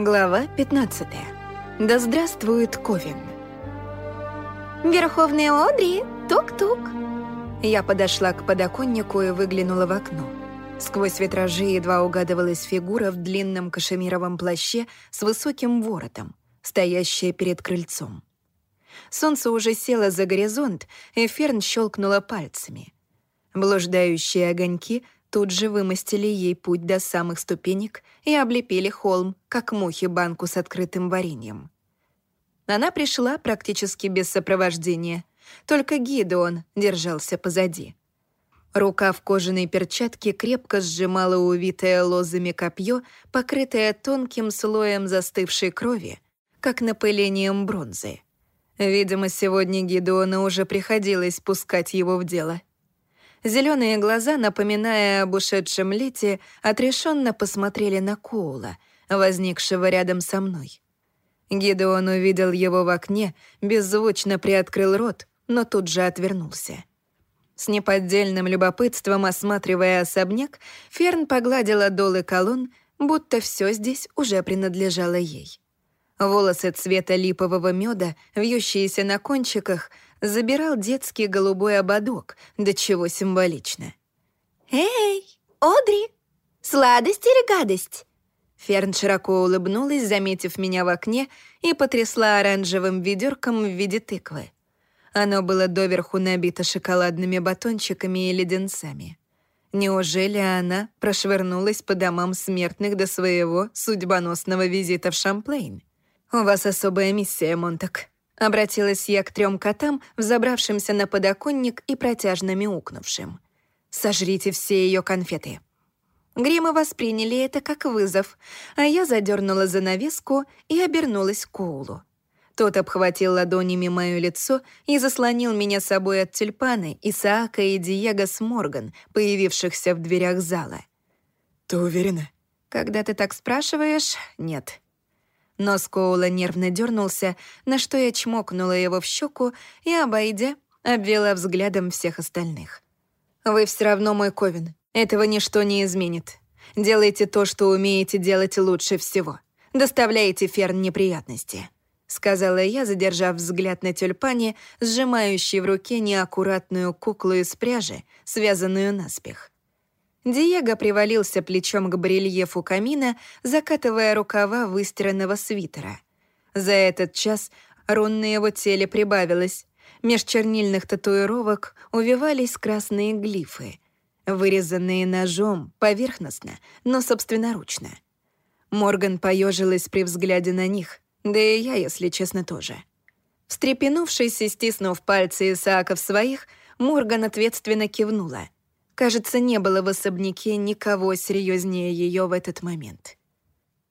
Глава 15. Да здравствует Ковен. «Верховная Одри, тук-тук!» Я подошла к подоконнику и выглянула в окно. Сквозь витражи едва угадывалась фигура в длинном кашемировом плаще с высоким воротом, стоящая перед крыльцом. Солнце уже село за горизонт, и Ферн щелкнула пальцами. Блуждающие огоньки — тут же вымостили ей путь до самых ступенек и облепили холм, как мухи банку с открытым вареньем. Она пришла практически без сопровождения, только Гидеон держался позади. Рука в кожаной перчатке крепко сжимала увитое лозами копье, покрытое тонким слоем застывшей крови, как напылением бронзы. Видимо, сегодня Гидеона уже приходилось пускать его в дело — Зеленые глаза, напоминая об ушедшем лете, отрешенно посмотрели на Коула, возникшего рядом со мной. Гидеон увидел его в окне, беззвучно приоткрыл рот, но тут же отвернулся. С неподдельным любопытством осматривая особняк, Ферн погладила долы колонн, будто все здесь уже принадлежало ей. Волосы цвета липового меда, вьющиеся на кончиках — забирал детский голубой ободок, до чего символично. «Эй, Одри, сладость или гадость?» Ферн широко улыбнулась, заметив меня в окне, и потрясла оранжевым ведерком в виде тыквы. Оно было доверху набито шоколадными батончиками и леденцами. Неужели она прошвырнулась по домам смертных до своего судьбоносного визита в Шамплейн? У вас особая миссия, Монтак. Обратилась я к трем котам, взобравшимся на подоконник и протяжно мяукнувшим. «Сожрите все ее конфеты». Гримы восприняли это как вызов, а я задернула занавеску и обернулась к Коулу. Тот обхватил ладонями мое лицо и заслонил меня собой от тюльпаны, Исаака и Диего с Морган, появившихся в дверях зала. «Ты уверена?» «Когда ты так спрашиваешь, нет». Нос Коула нервно дернулся, на что я чмокнула его в щеку и, обойдя, обвела взглядом всех остальных. «Вы все равно мой Ковен. Этого ничто не изменит. Делайте то, что умеете делать лучше всего. Доставляйте Ферн неприятности», — сказала я, задержав взгляд на тюльпане, сжимающей в руке неаккуратную куклу из пряжи, связанную наспех. Диего привалился плечом к барельефу камина, закатывая рукава выстиранного свитера. За этот час рун на его теле прибавилось. Меж чернильных татуировок увивались красные глифы, вырезанные ножом поверхностно, но собственноручно. Морган поежилась при взгляде на них, да и я, если честно, тоже. Встрепенувшись и стиснув пальцы Исаака в своих, Морган ответственно кивнула — Кажется, не было в особняке никого серьезнее ее в этот момент.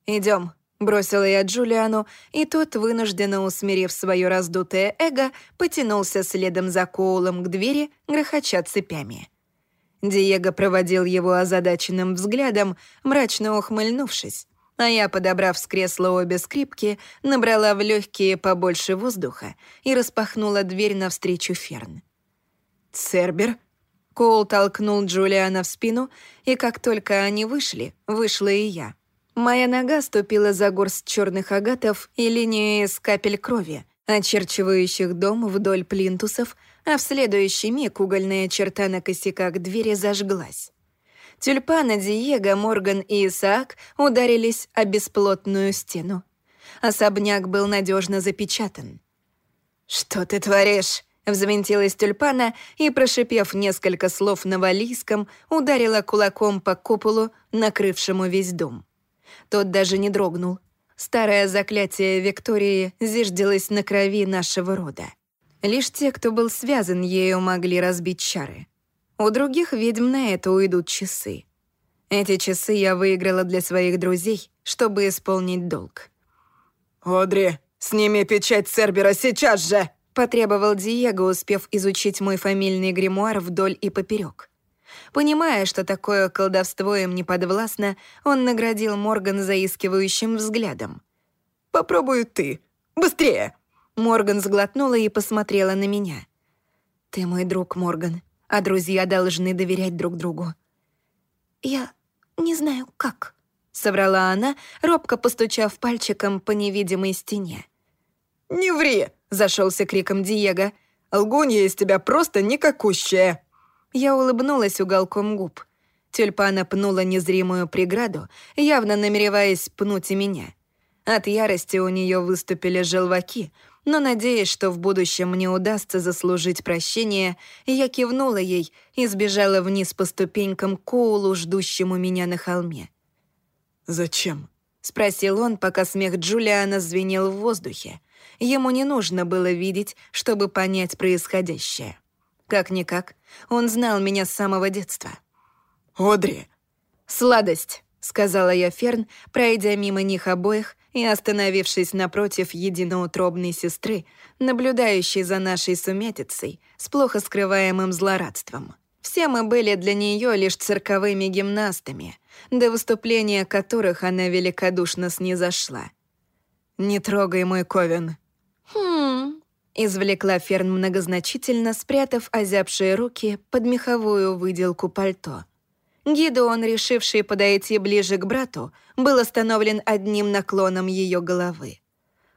Идем, бросила я Джулиану, и тот, вынужденно усмирив свое раздутое эго, потянулся следом за Коулом к двери, грохоча цепями. Диего проводил его озадаченным взглядом, мрачно ухмыльнувшись, а я, подобрав с кресла обе скрипки, набрала в легкие побольше воздуха и распахнула дверь навстречу Ферн. «Цербер?» Коул толкнул Джулиана в спину, и как только они вышли, вышла и я. Моя нога ступила за горсть черных агатов и линии из капель крови, очерчивающих дом вдоль плинтусов, а в следующий миг угольная черта на косяках двери зажглась. Тюльпана, Диего, Морган и Исаак ударились о бесплотную стену. Особняк был надежно запечатан. «Что ты творишь?» Взвинтилась тюльпана и, прошипев несколько слов на валийском, ударила кулаком по куполу, накрывшему весь дом. Тот даже не дрогнул. Старое заклятие Виктории зиждилось на крови нашего рода. Лишь те, кто был связан ею, могли разбить чары. У других ведьм на это уйдут часы. Эти часы я выиграла для своих друзей, чтобы исполнить долг. «Одри, сними печать Цербера сейчас же!» Потребовал Диего, успев изучить мой фамильный гримуар вдоль и поперек. Понимая, что такое колдовство им не подвластно, он наградил Морган заискивающим взглядом. «Попробуй ты. Быстрее!» Морган сглотнула и посмотрела на меня. «Ты мой друг, Морган, а друзья должны доверять друг другу». «Я не знаю, как», — соврала она, робко постучав пальчиком по невидимой стене. «Не ври!» — зашелся криком Диего. «Лгунья из тебя просто никакущая!» Я улыбнулась уголком губ. Тюльпана пнула незримую преграду, явно намереваясь пнуть и меня. От ярости у нее выступили желваки, но, надеясь, что в будущем мне удастся заслужить прощение, я кивнула ей и сбежала вниз по ступенькам к Коулу, ждущему меня на холме. «Зачем?» — спросил он, пока смех Джулиана звенел в воздухе. Ему не нужно было видеть, чтобы понять происходящее. Как-никак, он знал меня с самого детства. «Одри!» «Сладость!» — сказала я Ферн, пройдя мимо них обоих и остановившись напротив единоутробной сестры, наблюдающей за нашей сумятицей с плохо скрываемым злорадством. Все мы были для нее лишь цирковыми гимнастами, до выступления которых она великодушно снизошла. «Не трогай мой ковен». Хм, Извлекла Ферн многозначительно, спрятав озябшие руки под меховую выделку пальто. Гидеон, решивший подойти ближе к брату, был остановлен одним наклоном ее головы.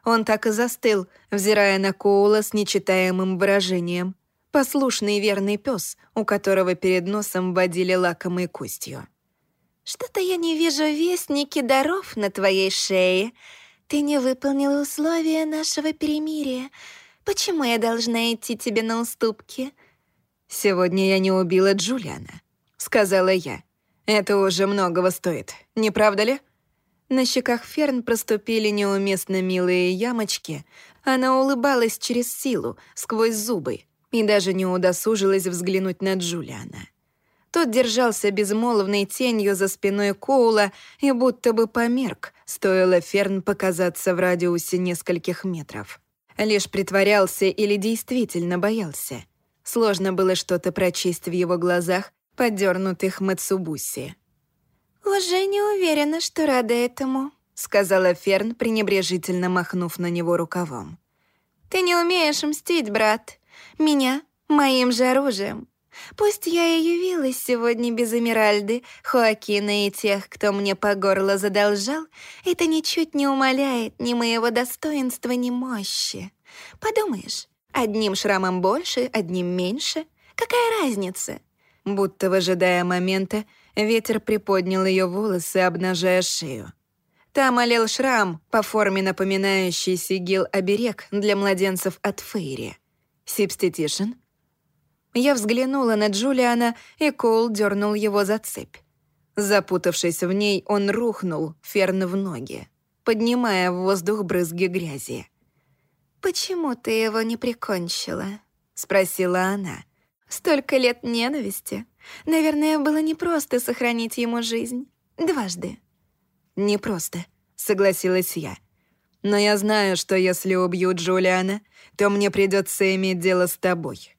Он так и застыл, взирая на Коула с нечитаемым выражением. Послушный верный пес, у которого перед носом водили лакомой костью. что-то я не вижу вестники даров на твоей шее. Ты не выполнила условия нашего перемирия. Почему я должна идти тебе на уступки? «Сегодня я не убила Джулиана», — сказала я. «Это уже многого стоит, не правда ли?» На щеках Ферн проступили неуместно милые ямочки. Она улыбалась через силу, сквозь зубы, и даже не удосужилась взглянуть на Джулиана. Тот держался безмолвной тенью за спиной Коула и будто бы померк, стоило Ферн показаться в радиусе нескольких метров. Лишь притворялся или действительно боялся. Сложно было что-то прочесть в его глазах, подернутых Мацубуси. Уже не уверена, что рада этому. Сказала Ферн, пренебрежительно махнув на него рукавом. Ты не умеешь мстить, брат. Меня моим же оружием. Пусть я и явилась сегодня без Эмиральды, Хоакина и тех, кто мне по горло задолжал, это ничуть не умаляет ни моего достоинства, ни мощи. Подумаешь, одним шрамом больше, одним меньше. Какая разница? Будто выжидая момента, ветер приподнял ее волосы, обнажая шею. Там олел шрам, по форме напоминающий сигил-оберег для младенцев от Фейри. Сибстетишн? Я взглянула на Джулиана, и Коул дернул его за цепь. Запутавшись в ней, он рухнул, Ферн в ноги, поднимая в воздух брызги грязи. «Почему ты его не прикончила?» — спросила она. «Столько лет ненависти. Наверное, было непросто сохранить ему жизнь. Дважды». «Непросто», — согласилась я. «Но я знаю, что если убью Джулиана, то мне придется иметь дело с тобой».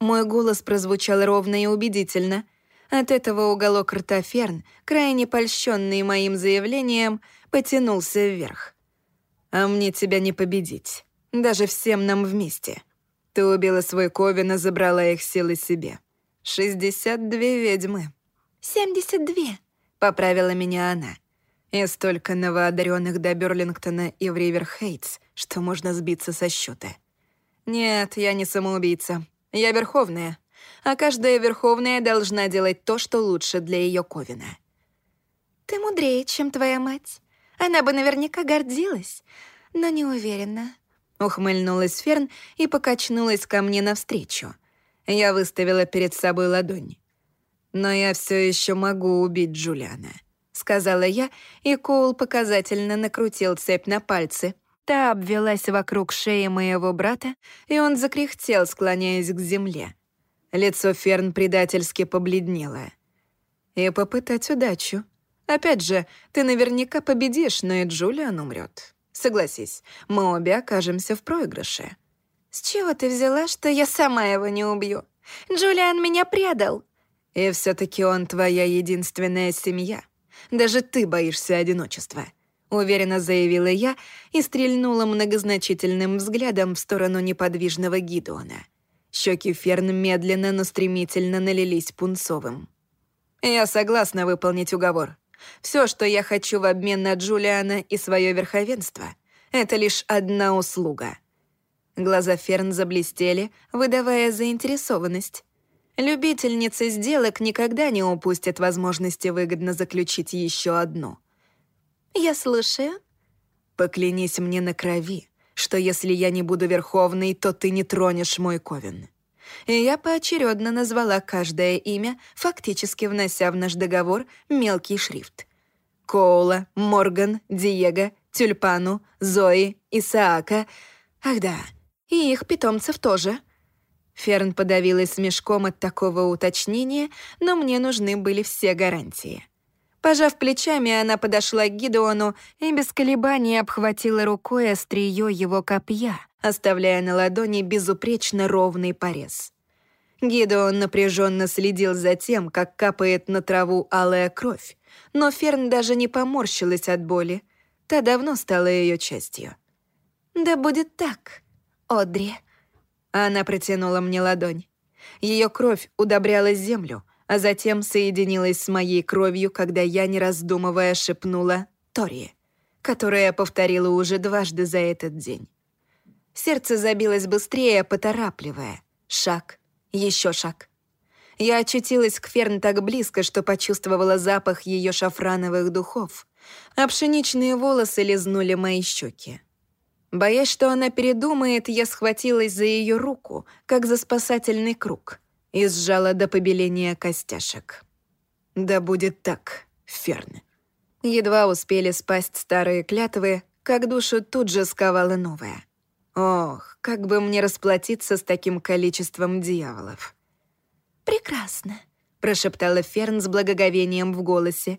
Мой голос прозвучал ровно и убедительно. От этого уголок рта Ферн, крайне польщенный моим заявлением, потянулся вверх. «А мне тебя не победить. Даже всем нам вместе. Ты убила свой Ковен и забрала их силы себе. 62 ведьмы». «72», — поправила меня она. И столько новоодаренных до Берлингтона и в Риверхейтс, что можно сбиться со счета. Нет, я не самоубийца. Я верховная, а каждая верховная должна делать то, что лучше для ее Ковина. «Ты мудрее, чем твоя мать. Она бы наверняка гордилась, но не уверена». Ухмыльнулась Ферн и покачнулась ко мне навстречу. Я выставила перед собой ладонь. «Но я все еще могу убить Джулиана», — сказала я, и Коул показательно накрутил цепь на пальцы, Та обвелась вокруг шеи моего брата, и он закряхтел, склоняясь к земле. Лицо Ферн предательски побледнело. «И попытать удачу. Опять же, ты наверняка победишь, но и Джулиан умрет. Согласись, мы обе окажемся в проигрыше». «С чего ты взяла, что я сама его не убью? Джулиан меня предал». «И все таки он твоя единственная семья. Даже ты боишься одиночества». — уверенно заявила я и стрельнула многозначительным взглядом в сторону неподвижного Гидеона. Щеки Ферн медленно, но стремительно налились пунцовым. «Я согласна выполнить уговор. Все, что я хочу в обмен на Джулиана и свое верховенство, это лишь одна услуга. Глаза Ферн заблестели, выдавая заинтересованность. Любительницы сделок никогда не упустят возможности выгодно заключить еще одну. «Я слушаю». «Поклянись мне на крови, что если я не буду верховной, то ты не тронешь мой ковен». И я поочередно назвала каждое имя, фактически внося в наш договор мелкий шрифт. Коула, Морган, Диего, Тюльпану, Зои, Исаака. Ах да, и их питомцев тоже. Ферн подавилась смешком от такого уточнения, но мне нужны были все гарантии. Пожав плечами, она подошла к Гидеону и без колебаний обхватила рукой острие его копья, оставляя на ладони безупречно ровный порез. Гидеон напряженно следил за тем, как капает на траву алая кровь, но Ферн даже не поморщилась от боли. Та давно стала ее частью. «Да будет так, Одри». Она протянула мне ладонь. Ее кровь удобряла землю, а затем соединилась с моей кровью, когда я, не раздумывая, шепнула «Тори», которая повторила уже дважды за этот день. Сердце забилось быстрее, поторапливая. Шаг, еще шаг. Я очутилась к Ферн так близко, что почувствовала запах ее шафрановых духов, а пшеничные волосы лизнули мои щеки. Боясь, что она передумает, я схватилась за ее руку, как за спасательный круг — и сжала до побеления костяшек. «Да будет так, Ферн». Едва успели спасть старые клятвы, как душу тут же сковала новая. Ох, как бы мне расплатиться с таким количеством дьяволов. «Прекрасно», — прошептала Ферн с благоговением в голосе.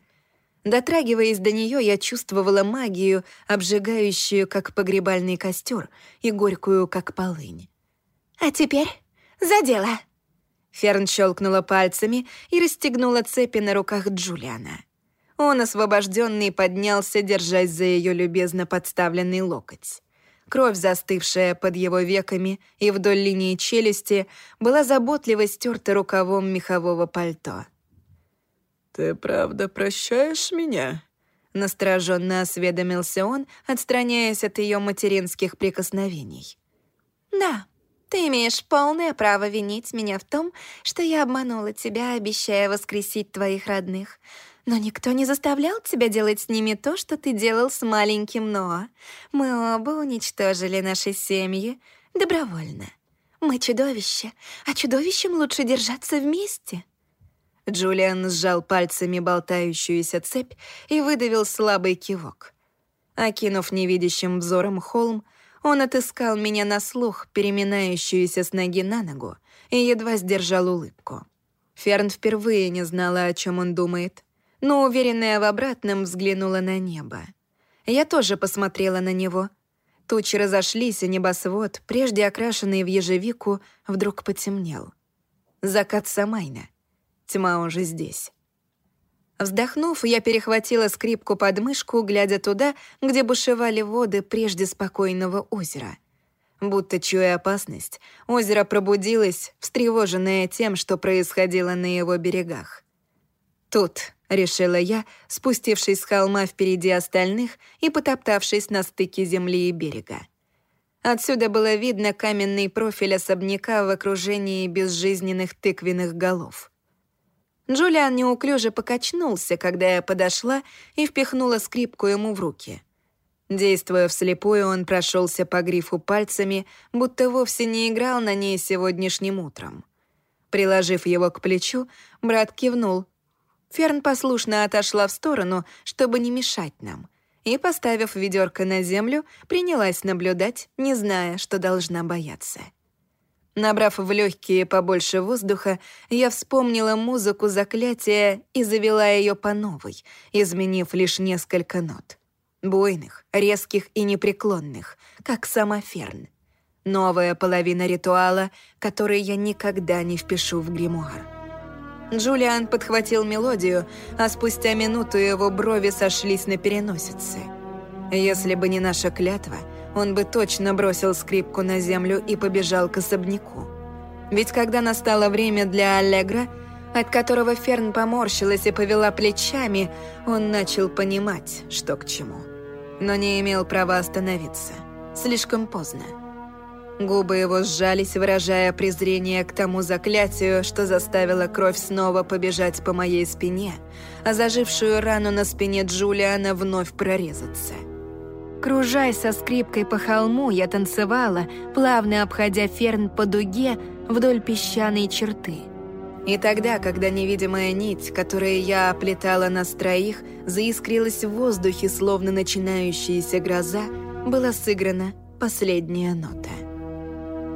Дотрагиваясь до нее, я чувствовала магию, обжигающую, как погребальный костер, и горькую, как полынь. «А теперь за дело!» Ферн щелкнула пальцами и расстегнула цепи на руках Джулиана. Он, освобожденный, поднялся, держась за ее любезно подставленный локоть. Кровь, застывшая под его веками и вдоль линии челюсти, была заботливо стерта рукавом мехового пальто. «Ты правда прощаешь меня?» Настороженно осведомился он, отстраняясь от ее материнских прикосновений. «Да», ты имеешь полное право винить меня в том, что я обманула тебя, обещая воскресить твоих родных. Но никто не заставлял тебя делать с ними то, что ты делал с маленьким Ноа. Мы оба уничтожили наши семьи добровольно. Мы чудовища, а чудовищам лучше держаться вместе». Джулиан сжал пальцами болтающуюся цепь и выдавил слабый кивок. Окинув невидящим взором холм, он отыскал меня на слух, переминающуюся с ноги на ногу, и едва сдержал улыбку. Ферн впервые не знала, о чем он думает, но, уверенная в обратном, взглянула на небо. Я тоже посмотрела на него. Тучи разошлись, и небосвод, прежде окрашенный в ежевику, вдруг потемнел. Закат Самайна. Тьма уже здесь. Вздохнув, я перехватила скрипку под мышку, глядя туда, где бушевали воды прежде спокойного озера. Будто чуя опасность, озеро пробудилось, встревоженное тем, что происходило на его берегах. «Тут», — решила я, спустившись с холма впереди остальных и потоптавшись на стыке земли и берега. Отсюда было видно каменный профиль особняка в окружении безжизненных тыквенных голов. Джулиан неуклюже покачнулся, когда я подошла и впихнула скрипку ему в руки. Действуя вслепую, он прошелся по грифу пальцами, будто вовсе не играл на ней сегодняшним утром. Приложив его к плечу, брат кивнул. Ферн послушно отошла в сторону, чтобы не мешать нам, и, поставив ведерко на землю, принялась наблюдать, не зная, что должна бояться. Набрав в легкие побольше воздуха, я вспомнила музыку заклятия и завела ее по новой, изменив лишь несколько нот. Буйных, резких и непреклонных, как сама Ферн. Новая половина ритуала, который я никогда не впишу в гримуар. Джулиан подхватил мелодию, а спустя минуту его брови сошлись на переносице. Если бы не наша клятва — он бы точно бросил скрипку на землю и побежал к особняку. Ведь когда настало время для Аллегра, от которого Ферн поморщилась и повела плечами, он начал понимать, что к чему. Но не имел права остановиться. Слишком поздно. Губы его сжались, выражая презрение к тому заклятию, что заставило кровь снова побежать по моей спине, а зажившую рану на спине Джулиана вновь прорезаться. Кружась со скрипкой по холму, я танцевала, плавно обходя ферн по дуге вдоль песчаной черты. И тогда, когда невидимая нить, которую я оплетала нас троих, заискрилась в воздухе, словно начинающаяся гроза, была сыграна последняя нота.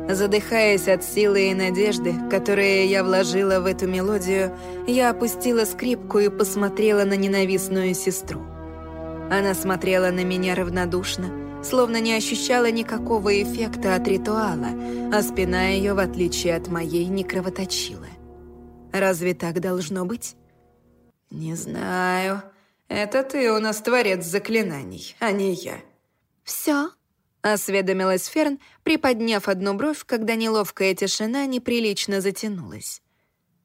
Задыхаясь от силы и надежды, которые я вложила в эту мелодию, я опустила скрипку и посмотрела на ненавистную сестру. Она смотрела на меня равнодушно, словно не ощущала никакого эффекта от ритуала, а спина ее, в отличие от моей, не кровоточила. Разве так должно быть? «Не знаю. Это ты у нас творец заклинаний, а не я». «Все?» Осведомилась Ферн, приподняв одну бровь, когда неловкая тишина неприлично затянулась.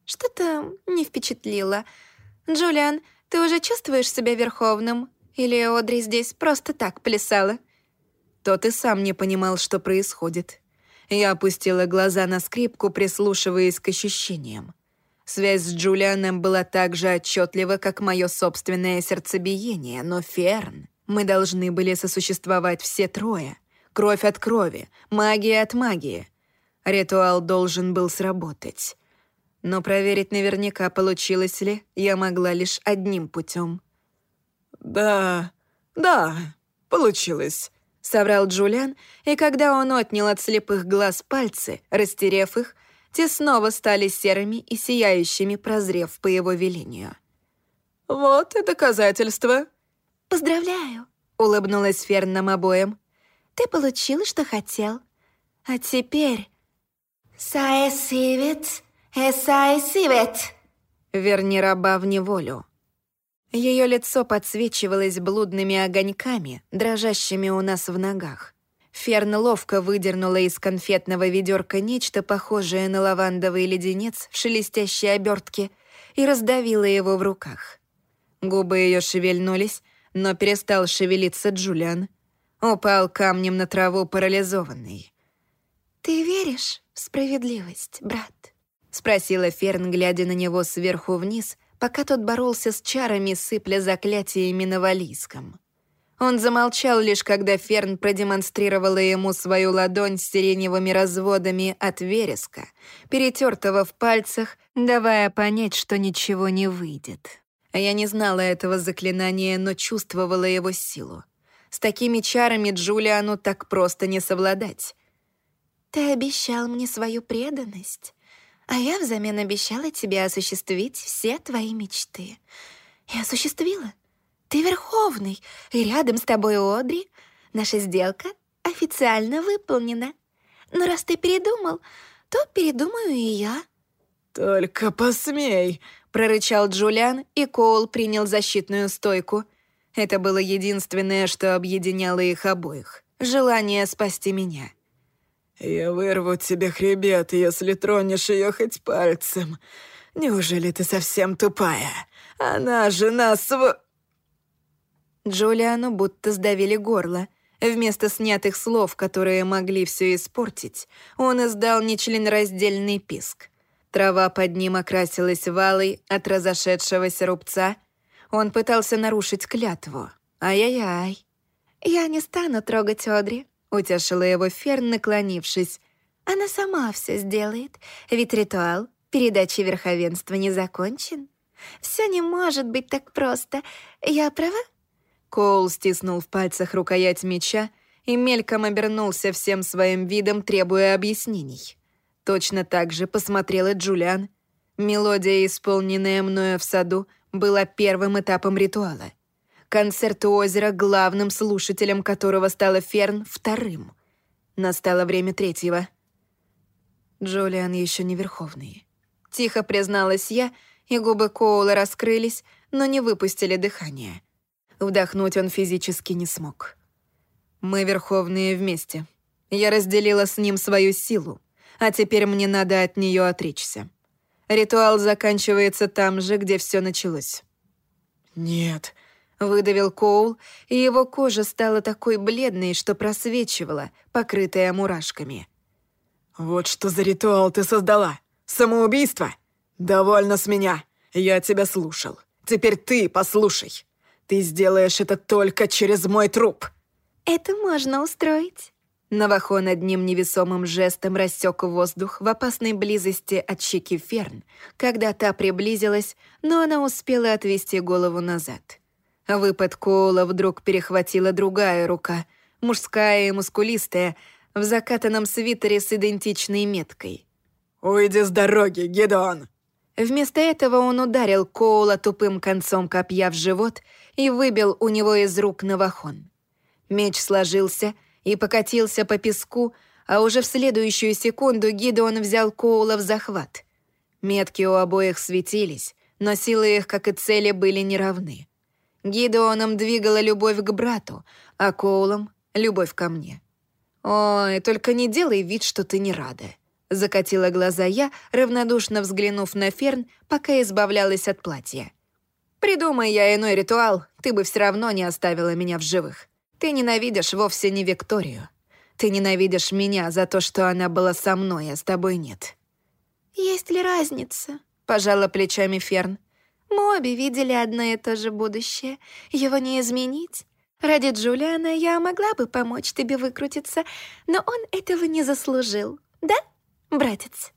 «Что-то не впечатлило. Джулиан, ты уже чувствуешь себя верховным? Или Одри здесь просто так плясала?» Тот и сам не понимал, что происходит. Я опустила глаза на скрипку, прислушиваясь к ощущениям. Связь с Джулианом была так же отчетлива, как мое собственное сердцебиение, но Ферн... Мы должны были сосуществовать все трое — Кровь от крови, магия от магии. Ритуал должен был сработать. Но проверить наверняка, получилось ли, я могла лишь одним путем. «Да, да, получилось», — соврал Джулиан, и когда он отнял от слепых глаз пальцы, растерев их, те снова стали серыми и сияющими, прозрев по его велению. «Вот и доказательство». «Поздравляю», — улыбнулась Ферн нам обоим. Ты получил, что хотел. А теперь... Саэсивет, эсаэсивет. Верни раба в неволю. Ее лицо подсвечивалось блудными огоньками, дрожащими у нас в ногах. Ферн ловко выдернула из конфетного ведерка нечто похожее на лавандовый леденец в шелестящей обертке и раздавила его в руках. Губы ее шевельнулись, но перестал шевелиться Джулиан — Упал камнем на траву парализованный. «Ты веришь в справедливость, брат?» — спросила Ферн, глядя на него сверху вниз, пока тот боролся с чарами, сыпля заклятиями на валийском. Он замолчал лишь, когда Ферн продемонстрировала ему свою ладонь с сиреневыми разводами от вереска, перетертого в пальцах, давая понять, что ничего не выйдет. Я не знала этого заклинания, но чувствовала его силу. С такими чарами Джулиану так просто не совладать. «Ты обещал мне свою преданность, а я взамен обещала тебе осуществить все твои мечты. И осуществила. Ты Верховный, и рядом с тобой Одри. Наша сделка официально выполнена. Но раз ты передумал, то передумаю и я». «Только посмей!» — прорычал Джулиан, и Коул принял защитную стойку — это было единственное, что объединяло их обоих. Желание спасти меня. «Я вырву тебе хребет, если тронешь ее хоть пальцем. Неужели ты совсем тупая? Она жена св...» Джулиану будто сдавили горло. Вместо снятых слов, которые могли все испортить, он издал нечленораздельный писк. Трава под ним окрасилась валой от разошедшегося рубца — он пытался нарушить клятву. Ай-яй-яй. «Я не стану трогать Одри», — утешила его Ферн, наклонившись. «Она сама все сделает, ведь ритуал передачи верховенства не закончен. Все не может быть так просто. Я права?» Коул стиснул в пальцах рукоять меча и мельком обернулся всем своим видом, требуя объяснений. Точно так же посмотрела Джулиан. Мелодия, исполненная мною в саду, — была первым этапом ритуала. Концерт у озера, главным слушателем которого стала Ферн, вторым. Настало время третьего. Джулиан еще не верховный. Тихо призналась я, и губы Коула раскрылись, но не выпустили дыхание. Вдохнуть он физически не смог. Мы верховные вместе. Я разделила с ним свою силу, а теперь мне надо от нее отречься. Ритуал заканчивается там же, где все началось. «Нет», — выдавил Коул, и его кожа стала такой бледной, что просвечивала, покрытая мурашками. «Вот что за ритуал ты создала? Самоубийство? Довольно с меня. Я тебя слушал. Теперь ты послушай. Ты сделаешь это только через мой труп». «Это можно устроить». Навахон одним невесомым жестом рассек воздух в опасной близости от щеки Ферн, когда та приблизилась, но она успела отвести голову назад. Выпад Коула вдруг перехватила другая рука, мужская и мускулистая, в закатанном свитере с идентичной меткой. «Уйди с дороги, Гедеон!» Вместо этого он ударил Коула тупым концом копья в живот и выбил у него из рук Навахон. Меч сложился — и покатился по песку, а уже в следующую секунду Гидеон взял Коула в захват. Метки у обоих светились, но силы их, как и цели, были неравны. Гидеоном двигала любовь к брату, а Коулом — любовь ко мне. «Ой, только не делай вид, что ты не рада», — закатила глаза я, равнодушно взглянув на Ферн, пока избавлялась от платья. «Придумай я иной ритуал, ты бы все равно не оставила меня в живых». Ты ненавидишь вовсе не Викторию. Ты ненавидишь меня за то, что она была со мной, а с тобой нет». «Есть ли разница?» — пожала плечами Ферн. «Мы обе видели одно и то же будущее. Его не изменить. Ради Джулиана я могла бы помочь тебе выкрутиться, но он этого не заслужил. Да, братец?»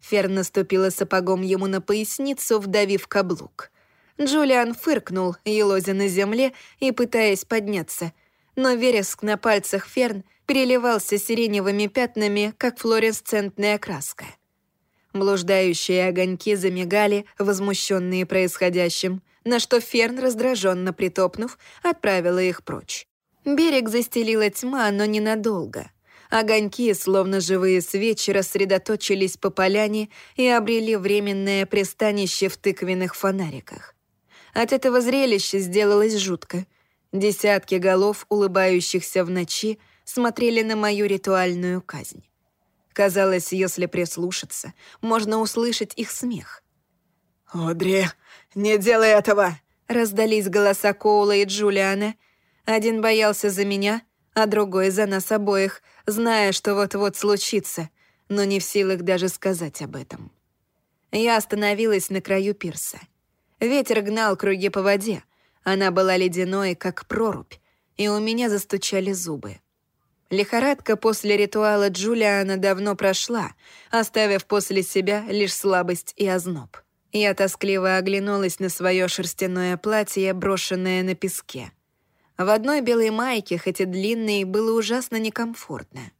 Ферн наступила сапогом ему на поясницу, вдавив каблук. Джулиан фыркнул, елозя на земле и пытаясь подняться — но вереск на пальцах Ферн переливался сиреневыми пятнами, как флуоресцентная краска. Блуждающие огоньки замигали, возмущенные происходящим, на что Ферн, раздраженно притопнув, отправила их прочь. Берег застелила тьма, но ненадолго. Огоньки, словно живые свечи, рассредоточились по поляне и обрели временное пристанище в тыквенных фонариках. От этого зрелища сделалось жутко — Десятки голов, улыбающихся в ночи, смотрели на мою ритуальную казнь. Казалось, если прислушаться, можно услышать их смех. «Одри, не делай этого!» Раздались голоса Коула и Джулиана. Один боялся за меня, а другой за нас обоих, зная, что вот-вот случится, но не в силах даже сказать об этом. Я остановилась на краю пирса. Ветер гнал круги по воде, она была ледяной, как прорубь, и у меня застучали зубы. Лихорадка после ритуала Джулиана давно прошла, оставив после себя лишь слабость и озноб. Я тоскливо оглянулась на свое шерстяное платье, брошенное на песке. В одной белой майке, хоть и длинной, было ужасно некомфортно.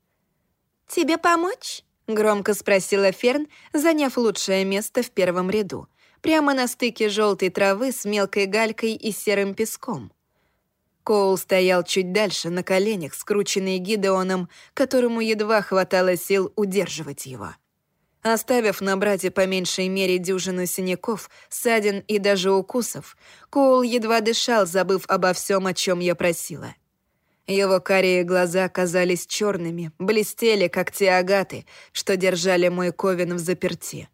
«Тебе помочь?» — громко спросила Ферн, заняв лучшее место в первом ряду, прямо на стыке желтой травы с мелкой галькой и серым песком. Коул стоял чуть дальше, на коленях, скрученный Гидеоном, которому едва хватало сил удерживать его. Оставив на брате по меньшей мере дюжину синяков, ссадин и даже укусов, Коул едва дышал, забыв обо всем, о чем я просила. Его карие глаза казались черными, блестели, как те агаты, что держали мой ковен в заперти.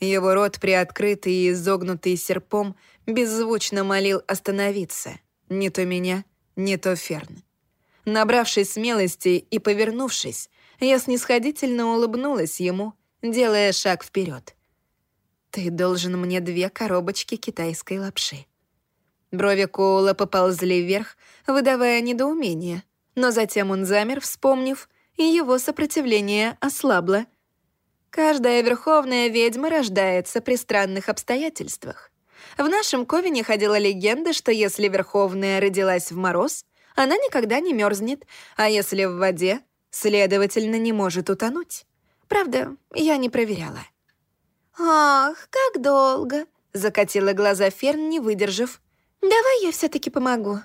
Его рот, приоткрытый и изогнутый серпом, беззвучно молил остановиться. Не то меня, не то Ферн. Набравшись смелости и повернувшись, я снисходительно улыбнулась ему, делая шаг вперед. «Ты должен мне две коробочки китайской лапши». Брови Коула поползли вверх, выдавая недоумение, но затем он замер, вспомнив, и его сопротивление ослабло — Каждая верховная ведьма рождается при странных обстоятельствах. В нашем Ковине ходила легенда, что если верховная родилась в мороз, она никогда не мерзнет, а если в воде, следовательно, не может утонуть. Правда, я не проверяла. «Ах, как долго!» — закатила глаза Ферн, не выдержав. «Давай я все таки помогу».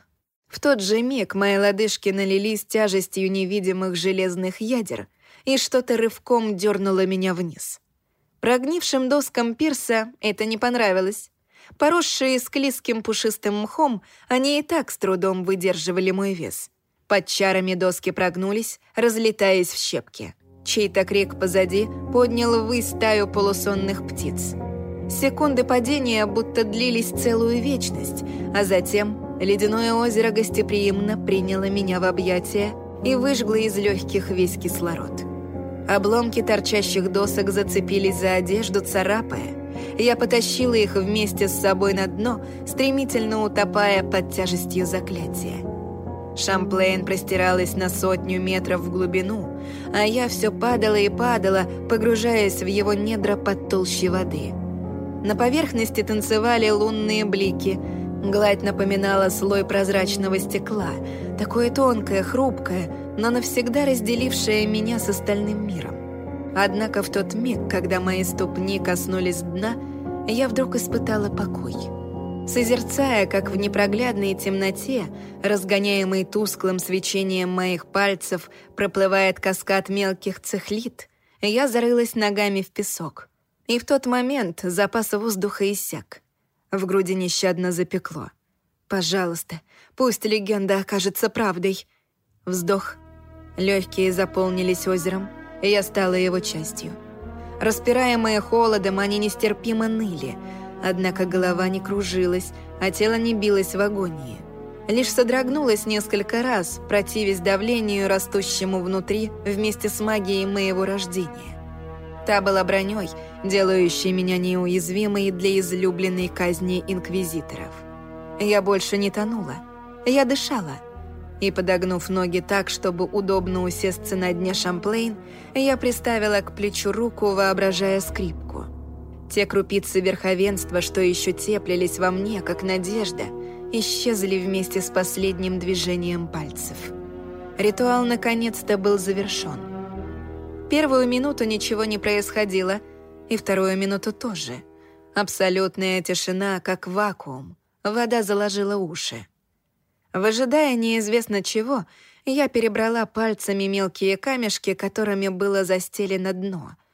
В тот же миг мои лодыжки налились тяжестью невидимых железных ядер — и что-то рывком дернуло меня вниз. Прогнившим доскам пирса это не понравилось. Поросшие склизким пушистым мхом, они и так с трудом выдерживали мой вес. Под чарами доски прогнулись, разлетаясь в щепки. Чей-то крик позади поднял ввысь стаю полусонных птиц. Секунды падения будто длились целую вечность, а затем ледяное озеро гостеприимно приняло меня в объятия и выжгло из легких весь кислород. Обломки торчащих досок зацепились за одежду, царапая. Я потащила их вместе с собой на дно, стремительно утопая под тяжестью заклятия. Шамплейн простиралась на сотню метров в глубину, а я все падала и падала, погружаясь в его недра под толщей воды. На поверхности танцевали лунные блики. Гладь напоминала слой прозрачного стекла, такое тонкое, хрупкое, но навсегда разделившее меня с остальным миром. Однако в тот миг, когда мои ступни коснулись дна, я вдруг испытала покой — Созерцая, как в непроглядной темноте, разгоняемой тусклым свечением моих пальцев, проплывает каскад мелких цехлит, я зарылась ногами в песок. И в тот момент запас воздуха иссяк. В груди нещадно запекло. «Пожалуйста, пусть легенда окажется правдой». Вздох. Легкие заполнились озером, и я стала его частью. Распираемые холодом, они нестерпимо ныли — Однако голова не кружилась, а тело не билось в агонии. Лишь содрогнулось несколько раз, противясь давлению, растущему внутри вместе с магией моего рождения. Та была броней, делающей меня неуязвимой для излюбленной казни инквизиторов. Я больше не тонула. Я дышала. И, подогнув ноги так, чтобы удобно усесться на дне шамплейн, я приставила к плечу руку, воображая скрипку — те крупицы верховенства, что еще теплились во мне, как надежда, исчезли вместе с последним движением пальцев. Ритуал наконец-то был завершен. Первую минуту ничего не происходило, и вторую минуту тоже. Абсолютная тишина, как вакуум. Вода заложила уши. Выжидая неизвестно чего, я перебрала пальцами мелкие камешки, которыми было застелено дно —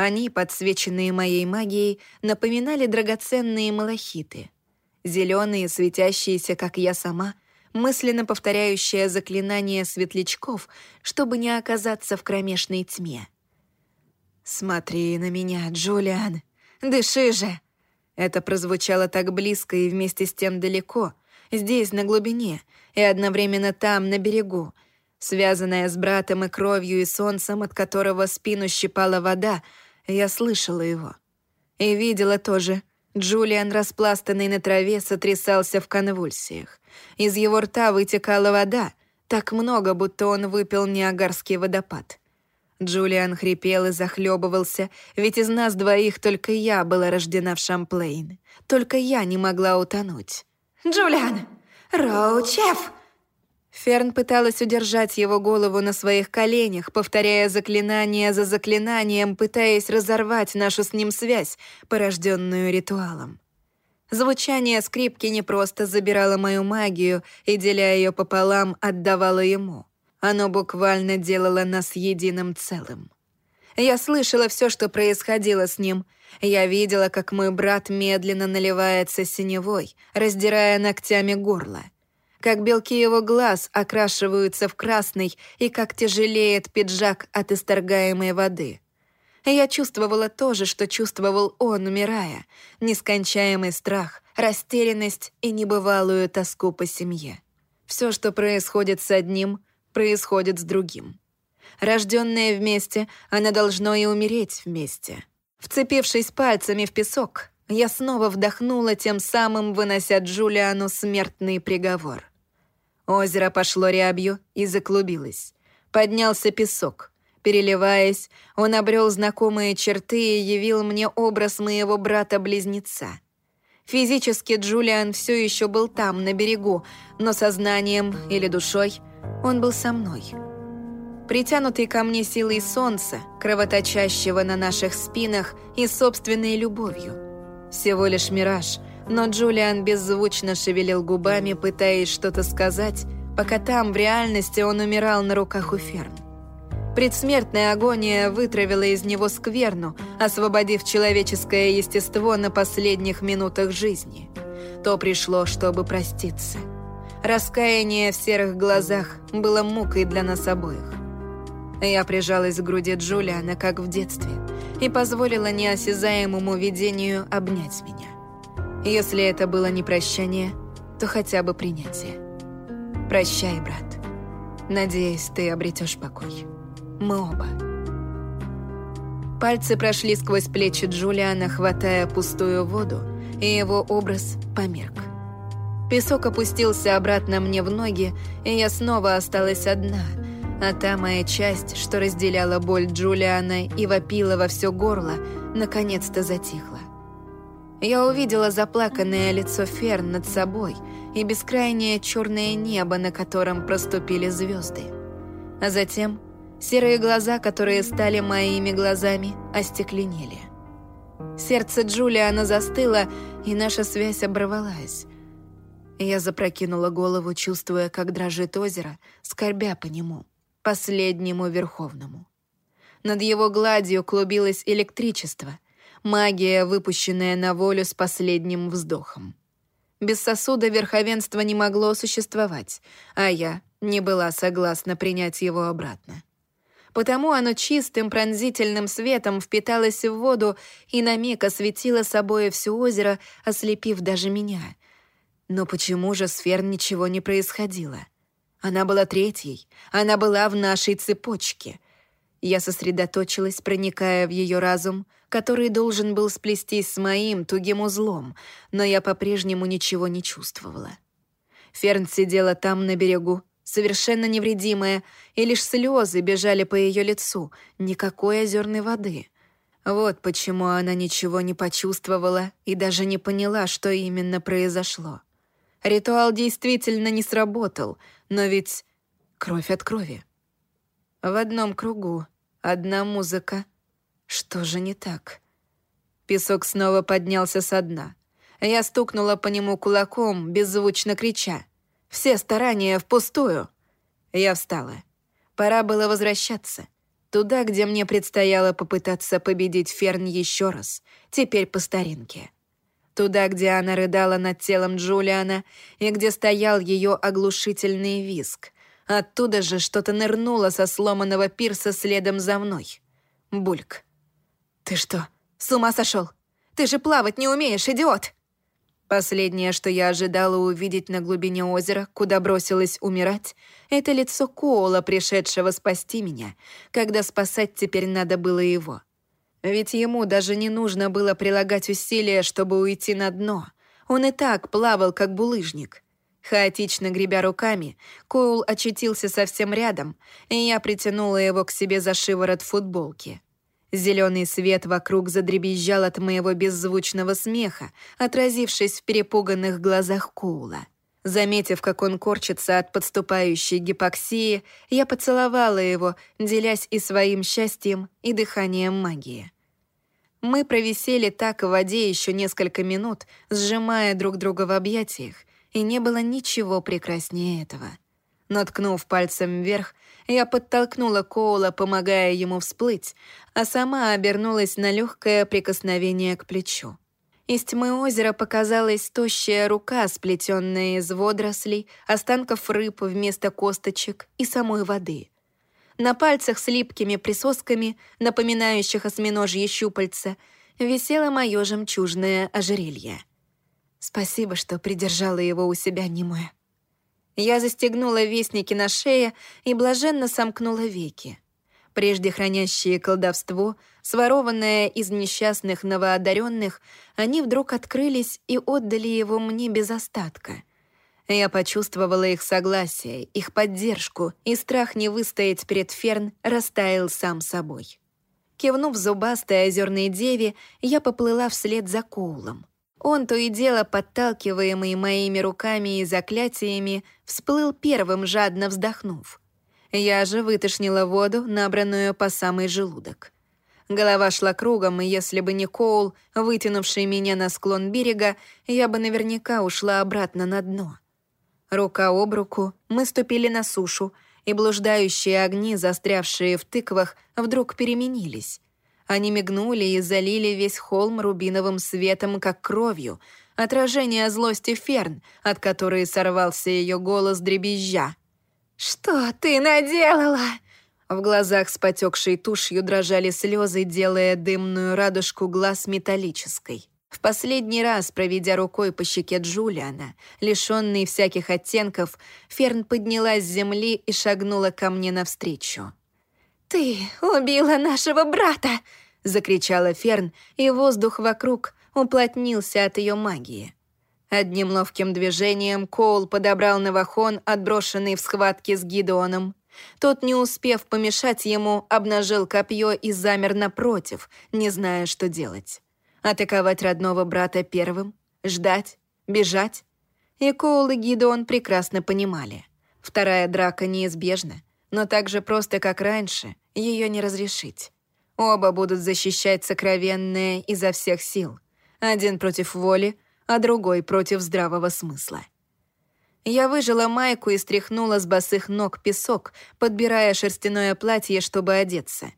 они, подсвеченные моей магией, напоминали драгоценные малахиты. Зеленые, светящиеся, как я сама, мысленно повторяющие заклинание светлячков, чтобы не оказаться в кромешной тьме. «Смотри на меня, Джулиан! Дыши же!» Это прозвучало так близко и вместе с тем далеко, здесь, на глубине, и одновременно там, на берегу, связанная с братом и кровью и солнцем, от которого спину щипала вода, я слышала его. И видела тоже. Джулиан, распластанный на траве, сотрясался в конвульсиях. Из его рта вытекала вода, так много, будто он выпил Ниагарский водопад. Джулиан хрипел и захлебывался, ведь из нас двоих только я была рождена в Шамплейн. Только я не могла утонуть. «Джулиан! Роучеф!» Ферн пыталась удержать его голову на своих коленях, повторяя заклинание за заклинанием, пытаясь разорвать нашу с ним связь, порожденную ритуалом. Звучание скрипки не просто забирало мою магию и, деля ее пополам, отдавало ему. Оно буквально делало нас единым целым. Я слышала все, что происходило с ним. Я видела, как мой брат медленно наливается синевой, раздирая ногтями горло — как белки его глаз окрашиваются в красный и как тяжелеет пиджак от исторгаемой воды. Я чувствовала то же, что чувствовал он, умирая, нескончаемый страх, растерянность и небывалую тоску по семье. Все, что происходит с одним, происходит с другим. Рожденные вместе, она должно и умереть вместе. Вцепившись пальцами в песок, я снова вдохнула, тем самым вынося Джулиану смертный приговор. Озеро пошло рябью и заклубилось. Поднялся песок. Переливаясь, он обрел знакомые черты и явил мне образ моего брата-близнеца. Физически Джулиан все еще был там, на берегу, но сознанием или душой он был со мной. Притянутый ко мне силой солнца, кровоточащего на наших спинах и собственной любовью. Всего лишь мираж — но Джулиан беззвучно шевелил губами, пытаясь что-то сказать, пока там, в реальности, он умирал на руках у Ферн. Предсмертная агония вытравила из него скверну, освободив человеческое естество на последних минутах жизни. То пришло, чтобы проститься. Раскаяние в серых глазах было мукой для нас обоих. Я прижалась к груди Джулиана, как в детстве, и позволила неосязаемому видению обнять меня. Если это было не прощание, то хотя бы принятие. Прощай, брат. Надеюсь, ты обретешь покой. Мы оба. Пальцы прошли сквозь плечи Джулиана, хватая пустую воду, и его образ померк. Песок опустился обратно мне в ноги, и я снова осталась одна, а та моя часть, что разделяла боль Джулиана и вопила во все горло, наконец-то затихла. Я увидела заплаканное лицо Ферн над собой и бескрайнее черное небо, на котором проступили звезды. А затем серые глаза, которые стали моими глазами, остекленели. Сердце Джулиана застыло, и наша связь оборвалась. Я запрокинула голову, чувствуя, как дрожит озеро, скорбя по нему, последнему верховному. Над его гладью клубилось электричество — магия, выпущенная на волю с последним вздохом. Без сосуда верховенства не могло существовать, а я не была согласна принять его обратно. Потому оно чистым пронзительным светом впиталось в воду и на миг осветило собой все озеро, ослепив даже меня. Но почему же с Ферн ничего не происходило? Она была третьей, она была в нашей цепочке — я сосредоточилась, проникая в ее разум, который должен был сплестись с моим тугим узлом, но я по-прежнему ничего не чувствовала. Ферн сидела там на берегу, совершенно невредимая, и лишь слезы бежали по ее лицу, никакой озерной воды. Вот почему она ничего не почувствовала и даже не поняла, что именно произошло. Ритуал действительно не сработал, но ведь кровь от крови. В одном кругу, одна музыка. Что же не так? Песок снова поднялся со дна. Я стукнула по нему кулаком, беззвучно крича. «Все старания впустую!» Я встала. Пора было возвращаться. Туда, где мне предстояло попытаться победить Ферн еще раз, теперь по старинке. Туда, где она рыдала над телом Джулиана и где стоял ее оглушительный виск — Оттуда же что-то нырнуло со сломанного пирса следом за мной. Бульк. «Ты что, с ума сошел? Ты же плавать не умеешь, идиот!» Последнее, что я ожидала увидеть на глубине озера, куда бросилась умирать, это лицо Коула, пришедшего спасти меня, когда спасать теперь надо было его. Ведь ему даже не нужно было прилагать усилия, чтобы уйти на дно. Он и так плавал, как булыжник. Хаотично гребя руками, Коул очутился совсем рядом, и я притянула его к себе за шиворот футболки. Зеленый свет вокруг задребезжал от моего беззвучного смеха, отразившись в перепуганных глазах Коула. Заметив, как он корчится от подступающей гипоксии, я поцеловала его, делясь и своим счастьем, и дыханием магии. Мы провисели так в воде еще несколько минут, сжимая друг друга в объятиях, и не было ничего прекраснее этого. Наткнув пальцем вверх, я подтолкнула Коула, помогая ему всплыть, а сама обернулась на легкое прикосновение к плечу. Из тьмы озера показалась тощая рука, сплетенная из водорослей, останков рыб вместо косточек и самой воды. На пальцах с липкими присосками, напоминающих осьминожье щупальца, висело мое жемчужное ожерелье — Спасибо, что придержала его у себя немое. Я застегнула вестники на шее и блаженно сомкнула веки. Прежде хранящие колдовство, сворованное из несчастных новоодаренных, они вдруг открылись и отдали его мне без остатка. Я почувствовала их согласие, их поддержку, и страх не выстоять перед Ферн растаял сам собой. Кивнув зубастой озерной деве, я поплыла вслед за Коулом. Он, то и дело подталкиваемый моими руками и заклятиями, всплыл первым, жадно вздохнув. Я же вытошнила воду, набранную по самый желудок. Голова шла кругом, и если бы не Коул, вытянувший меня на склон берега, я бы наверняка ушла обратно на дно. Рука об руку, мы ступили на сушу, и блуждающие огни, застрявшие в тыквах, вдруг переменились. Они мигнули и залили весь холм рубиновым светом, как кровью, отражение злости Ферн, от которой сорвался ее голос дребезжа. «Что ты наделала?» В глазах с потекшей тушью дрожали слезы, делая дымную радужку глаз металлической. В последний раз, проведя рукой по щеке Джулиана, лишённой всяких оттенков, Ферн поднялась с земли и шагнула ко мне навстречу. «Ты убила нашего брата!» — закричала Ферн, и воздух вокруг уплотнился от ее магии. Одним ловким движением Коул подобрал Навахон, отброшенный в схватке с Гидеоном. Тот, не успев помешать ему, обнажил копье и замер напротив, не зная, что делать. Атаковать родного брата первым? Ждать? Бежать? И Коул и Гидеон прекрасно понимали. Вторая драка неизбежна, но так же просто, как раньше, ее не разрешить. Оба будут защищать сокровенное изо всех сил. Один против воли, а другой против здравого смысла. Я выжила майку и стряхнула с босых ног песок, подбирая шерстяное платье, чтобы одеться.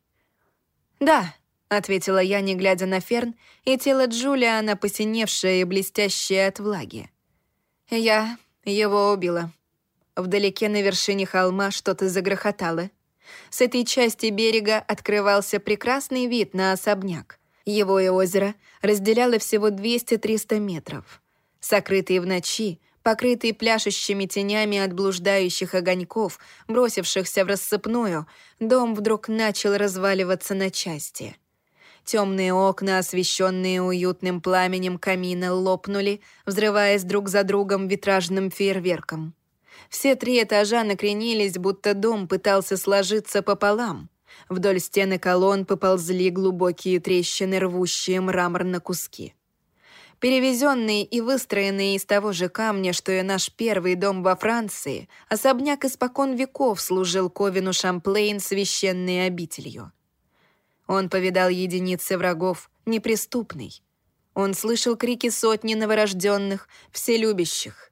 «Да», — ответила я, не глядя на Ферн, и тело Джулиана посиневшее и блестящее от влаги. Я его убила. Вдалеке на вершине холма что-то загрохотало. С этой части берега открывался прекрасный вид на особняк. Его и озеро разделяло всего 200-300 метров. Сокрытый в ночи, покрытый пляшущими тенями от блуждающих огоньков, бросившихся в рассыпную, дом вдруг начал разваливаться на части. Темные окна, освещенные уютным пламенем камина, лопнули, взрываясь друг за другом витражным фейерверком. Все три этажа накренились, будто дом пытался сложиться пополам. Вдоль стены колонн поползли глубокие трещины, рвущие мрамор на куски. Перевезенный и выстроенный из того же камня, что и наш первый дом во Франции, особняк испокон веков служил Ковину Шамплейн священной обителью. Он повидал единицы врагов, неприступный. Он слышал крики сотни новорожденных, вселюбящих.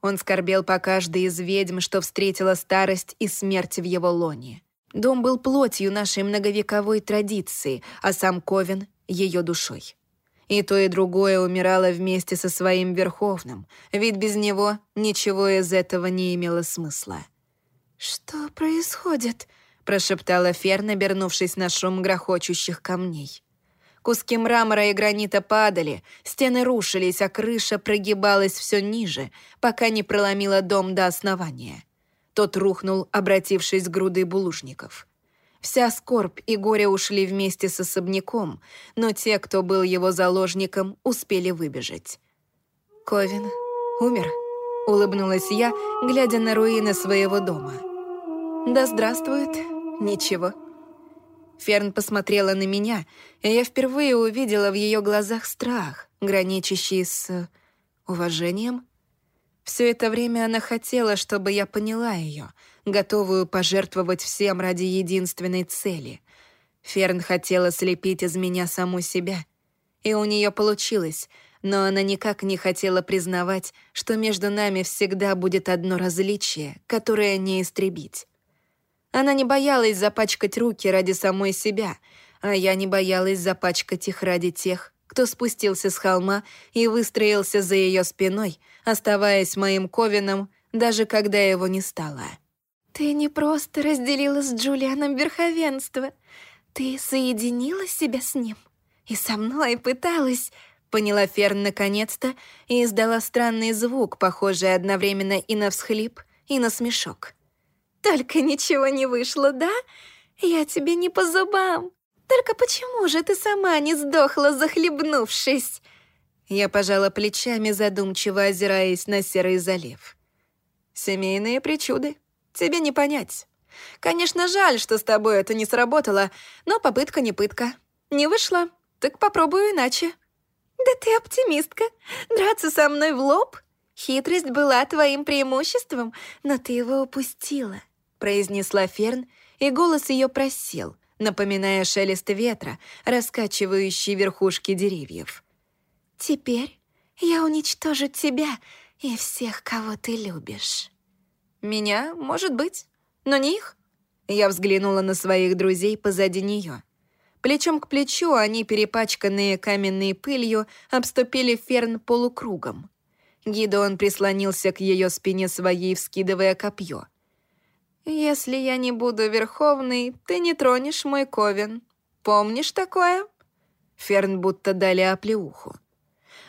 Он скорбел по каждой из ведьм, что встретила старость и смерть в его лоне. Дом был плотью нашей многовековой традиции, а сам Ковен — ее душой. И то, и другое умирало вместе со своим Верховным, ведь без него ничего из этого не имело смысла. «Что происходит?» — прошептала Ферн, обернувшись на шум грохочущих камней. Куски мрамора и гранита падали, стены рушились, а крыша прогибалась все ниже, пока не проломила дом до основания. Тот рухнул, обратившись к груды булыжников. Вся скорбь и горе ушли вместе с особняком, но те, кто был его заложником, успели выбежать. «Ковин умер», — улыбнулась я, глядя на руины своего дома. «Да здравствует ничего». Ферн посмотрела на меня, и я впервые увидела в ее глазах страх, граничащий с уважением. Все это время она хотела, чтобы я поняла ее, готовую пожертвовать всем ради единственной цели. Ферн хотела слепить из меня саму себя. И у нее получилось, но она никак не хотела признавать, что между нами всегда будет одно различие, которое не истребить. Она не боялась запачкать руки ради самой себя, а я не боялась запачкать их ради тех, кто спустился с холма и выстроился за ее спиной, оставаясь моим ковином, даже когда его не стало. «Ты не просто разделила с Джулианом верховенство. Ты соединила себя с ним. И со мной пыталась...» Поняла Ферн наконец-то и издала странный звук, похожий одновременно и на всхлип, и на смешок. «Только ничего не вышло, да? Я тебе не по зубам. Только почему же ты сама не сдохла, захлебнувшись?» Я пожала плечами, задумчиво озираясь на серый залив. «Семейные причуды. Тебе не понять. Конечно, жаль, что с тобой это не сработало, но попытка не пытка. Не вышло, так попробую иначе». «Да ты оптимистка. Драться со мной в лоб? Хитрость была твоим преимуществом, но ты его упустила», — произнесла Ферн, и голос ее просел — напоминая шелест ветра, раскачивающий верхушки деревьев. «Теперь я уничтожу тебя и всех, кого ты любишь». «Меня, может быть, но не их». Я взглянула на своих друзей позади нее. Плечом к плечу они, перепачканные каменной пылью, обступили Ферн полукругом. Гидеон прислонился к ее спине своей, вскидывая копье. «Если я не буду верховной, ты не тронешь мой ковен. Помнишь такое?» Ферн будто дали оплеуху.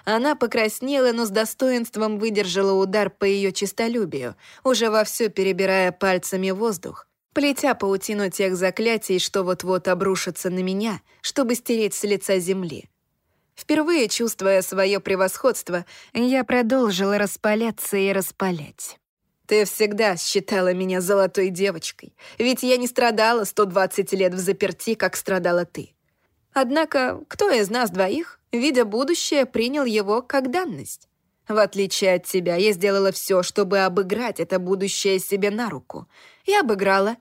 Она покраснела, но с достоинством выдержала удар по ее честолюбию, уже вовсю перебирая пальцами воздух, плетя паутину тех заклятий, что вот-вот обрушатся на меня, чтобы стереть с лица земли. Впервые чувствуя свое превосходство, я продолжила распаляться и распалять. Ты всегда считала меня золотой девочкой, ведь я не страдала 120 лет в заперти, как страдала ты. Однако, кто из нас двоих видя будущее, принял его как данность. В отличие от тебя, я сделала все, чтобы обыграть это будущее себе на руку. И обыграла.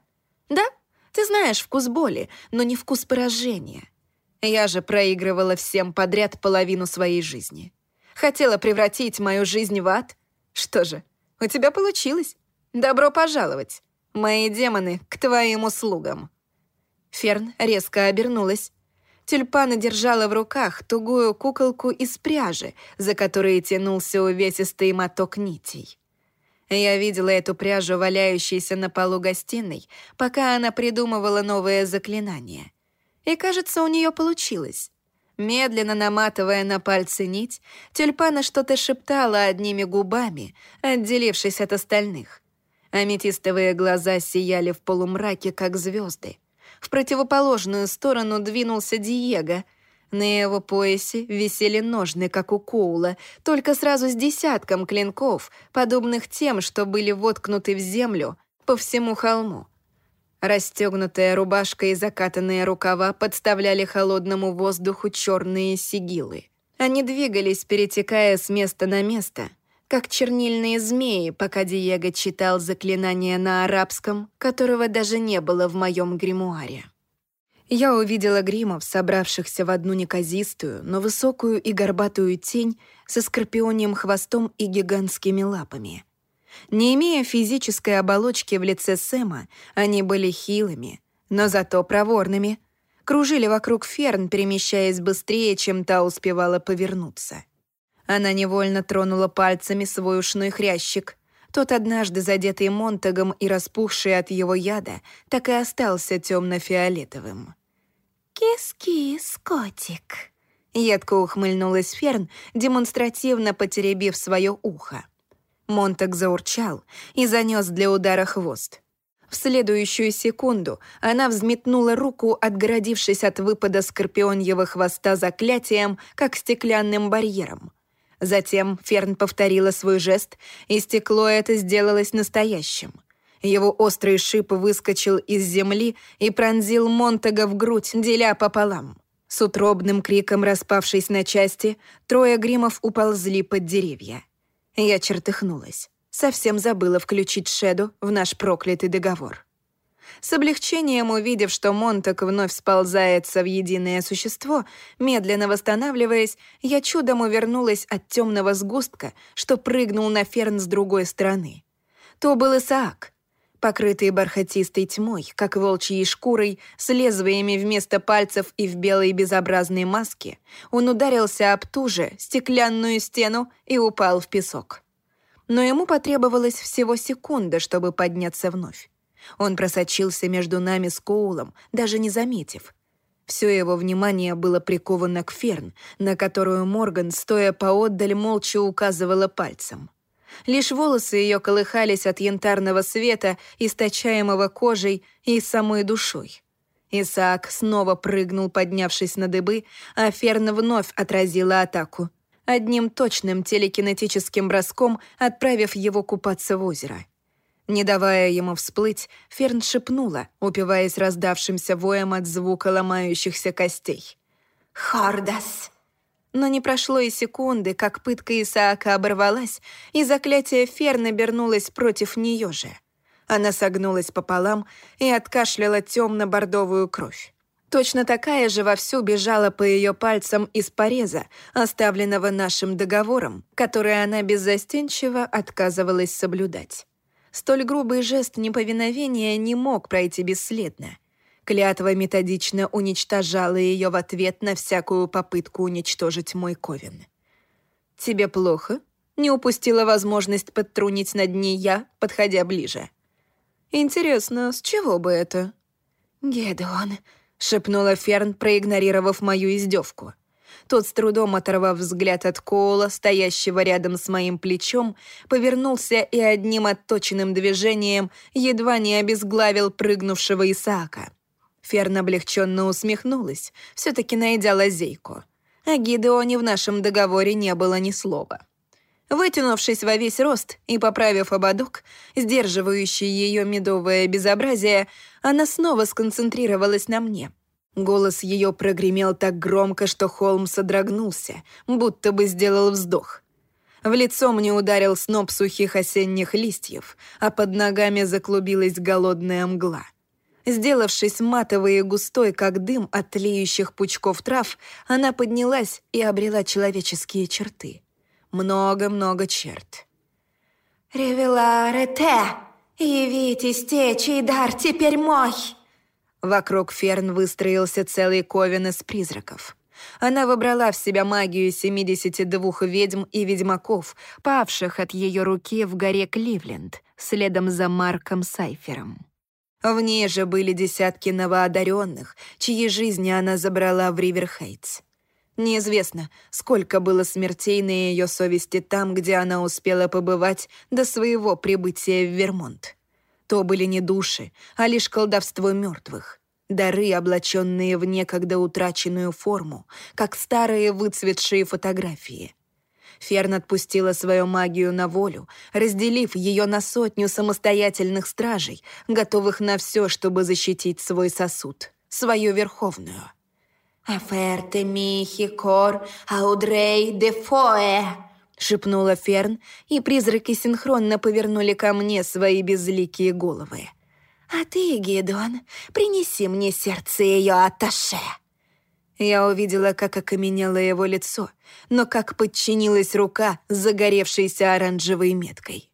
Да, ты знаешь вкус боли, но не вкус поражения. Я же проигрывала всем подряд половину своей жизни. Хотела превратить мою жизнь в ад. Что же, у тебя получилось. Добро пожаловать. Мои демоны к твоим услугам. Ферн резко обернулась. Тюльпана держала в руках тугую куколку из пряжи, за которой тянулся увесистый моток нитей. Я видела эту пряжу, валяющейся на полу гостиной, пока она придумывала новое заклинание. И, кажется, у нее получилось. Медленно наматывая на пальцы нить, тюльпана что-то шептала одними губами, отделившись от остальных. Аметистовые глаза сияли в полумраке, как звезды. В противоположную сторону двинулся Диего. На его поясе висели ножны, как у Коула, только сразу с десятком клинков, подобных тем, что были воткнуты в землю по всему холму. Расстегнутая рубашка и закатанные рукава подставляли холодному воздуху черные сигилы. Они двигались, перетекая с места на место — как чернильные змеи, пока Диего читал заклинание на арабском, которого даже не было в моем гримуаре. Я увидела гримов, собравшихся в одну неказистую, но высокую и горбатую тень со скорпионьим хвостом и гигантскими лапами. Не имея физической оболочки в лице Сэма, они были хилыми, но зато проворными. Кружили вокруг Ферн, перемещаясь быстрее, чем та успевала повернуться. Она невольно тронула пальцами свой ушной хрящик. Тот однажды задетый Монтагом и распухший от его яда, так и остался темно-фиолетовым. «Кис-кис, котик», — едко ухмыльнулась Ферн, демонстративно потеребив свое ухо. Монтаг заурчал и занес для удара хвост. В следующую секунду она взметнула руку, отгородившись от выпада скорпионьего хвоста заклятием, как стеклянным барьером. Затем Ферн повторила свой жест, и стекло это сделалось настоящим. Его острый шип выскочил из земли и пронзил Монтага в грудь, деля пополам. С утробным криком распавшись на части, трое гримов уползли под деревья. Я чертыхнулась. Совсем забыла включить Шеду в наш проклятый договор. С облегчением увидев, что Монтак вновь сползается в единое существо, медленно восстанавливаясь, я чудом увернулась от темного сгустка, что прыгнул на ферн с другой стороны. То был Исаак, покрытый бархатистой тьмой, как волчьей шкурой, с лезвиями вместо пальцев и в белой безобразной маске, он ударился об ту же стеклянную стену и упал в песок. Но ему потребовалось всего секунда, чтобы подняться вновь. Он просочился между нами с Коулом, даже не заметив. Все его внимание было приковано к Ферн, на которую Морган, стоя поотдаль, молча указывала пальцем. Лишь волосы ее колыхались от янтарного света, источаемого кожей и самой душой. Исаак снова прыгнул, поднявшись на дыбы, а Ферн вновь отразила атаку, одним точным телекинетическим броском отправив его купаться в озеро. Не давая ему всплыть, Ферн шепнула, упиваясь раздавшимся воем от звука ломающихся костей. «Хордас!» Но не прошло и секунды, как пытка Исаака оборвалась, и заклятие Ферн обернулось против нее же. Она согнулась пополам и откашляла темно-бордовую кровь. Точно такая же вовсю бежала по ее пальцам из пореза, оставленного нашим договором, который она беззастенчиво отказывалась соблюдать. Столь грубый жест неповиновения не мог пройти бесследно. Клятва методично уничтожала ее в ответ на всякую попытку уничтожить мой ковен. «Тебе плохо?» Не упустила возможность подтрунить над ней я, подходя ближе. Интересно, с чего бы это? «Гедеон», — шепнула Ферн, проигнорировав мою издевку. Тот, с трудом оторвав взгляд от Коула, стоящего рядом с моим плечом, повернулся и одним отточенным движением едва не обезглавил прыгнувшего Исаака. Ферн облегченно усмехнулась, все таки найдя лазейку. О Гидеоне в нашем договоре не было ни слова. Вытянувшись во весь рост и поправив ободок, сдерживающий ее медовое безобразие, она снова сконцентрировалась на мне. Голос ее прогремел так громко, что Холм содрогнулся, будто бы сделал вздох. В лицо мне ударил сноп сухих осенних листьев, а под ногами заклубилась голодная мгла. Сделавшись матовой и густой, как дым от тлеющих пучков трав, она поднялась и обрела человеческие черты — много-много черт. «Ревеларе те! Явитесь те, чей дар теперь мой!» Вокруг Ферн выстроился целый ковен из призраков. Она выбрала в себя магию 72 ведьм и ведьмаков, павших от ее руки в горе Кливленд, следом за Марком Сайфером. В ней же были десятки новоодаренных, чьи жизни она забрала в Риверхейтс. Неизвестно, сколько было смертей на ее совести там, где она успела побывать до своего прибытия в Вермонт. То были не души, а лишь колдовство мертвых. Дары, облаченные в некогда утраченную форму, как старые выцветшие фотографии. Ферн отпустила свою магию на волю, разделив ее на сотню самостоятельных стражей, готовых на все, чтобы защитить свой сосуд, свою верховную. «Аферте михи кор аудрей де фоэ», — шепнула Ферн, и призраки синхронно повернули ко мне свои безликие головы. «А ты, Гедон, принеси мне сердце ее аташе». Я увидела, как окаменело его лицо, но как подчинилась рука с загоревшейся оранжевой меткой.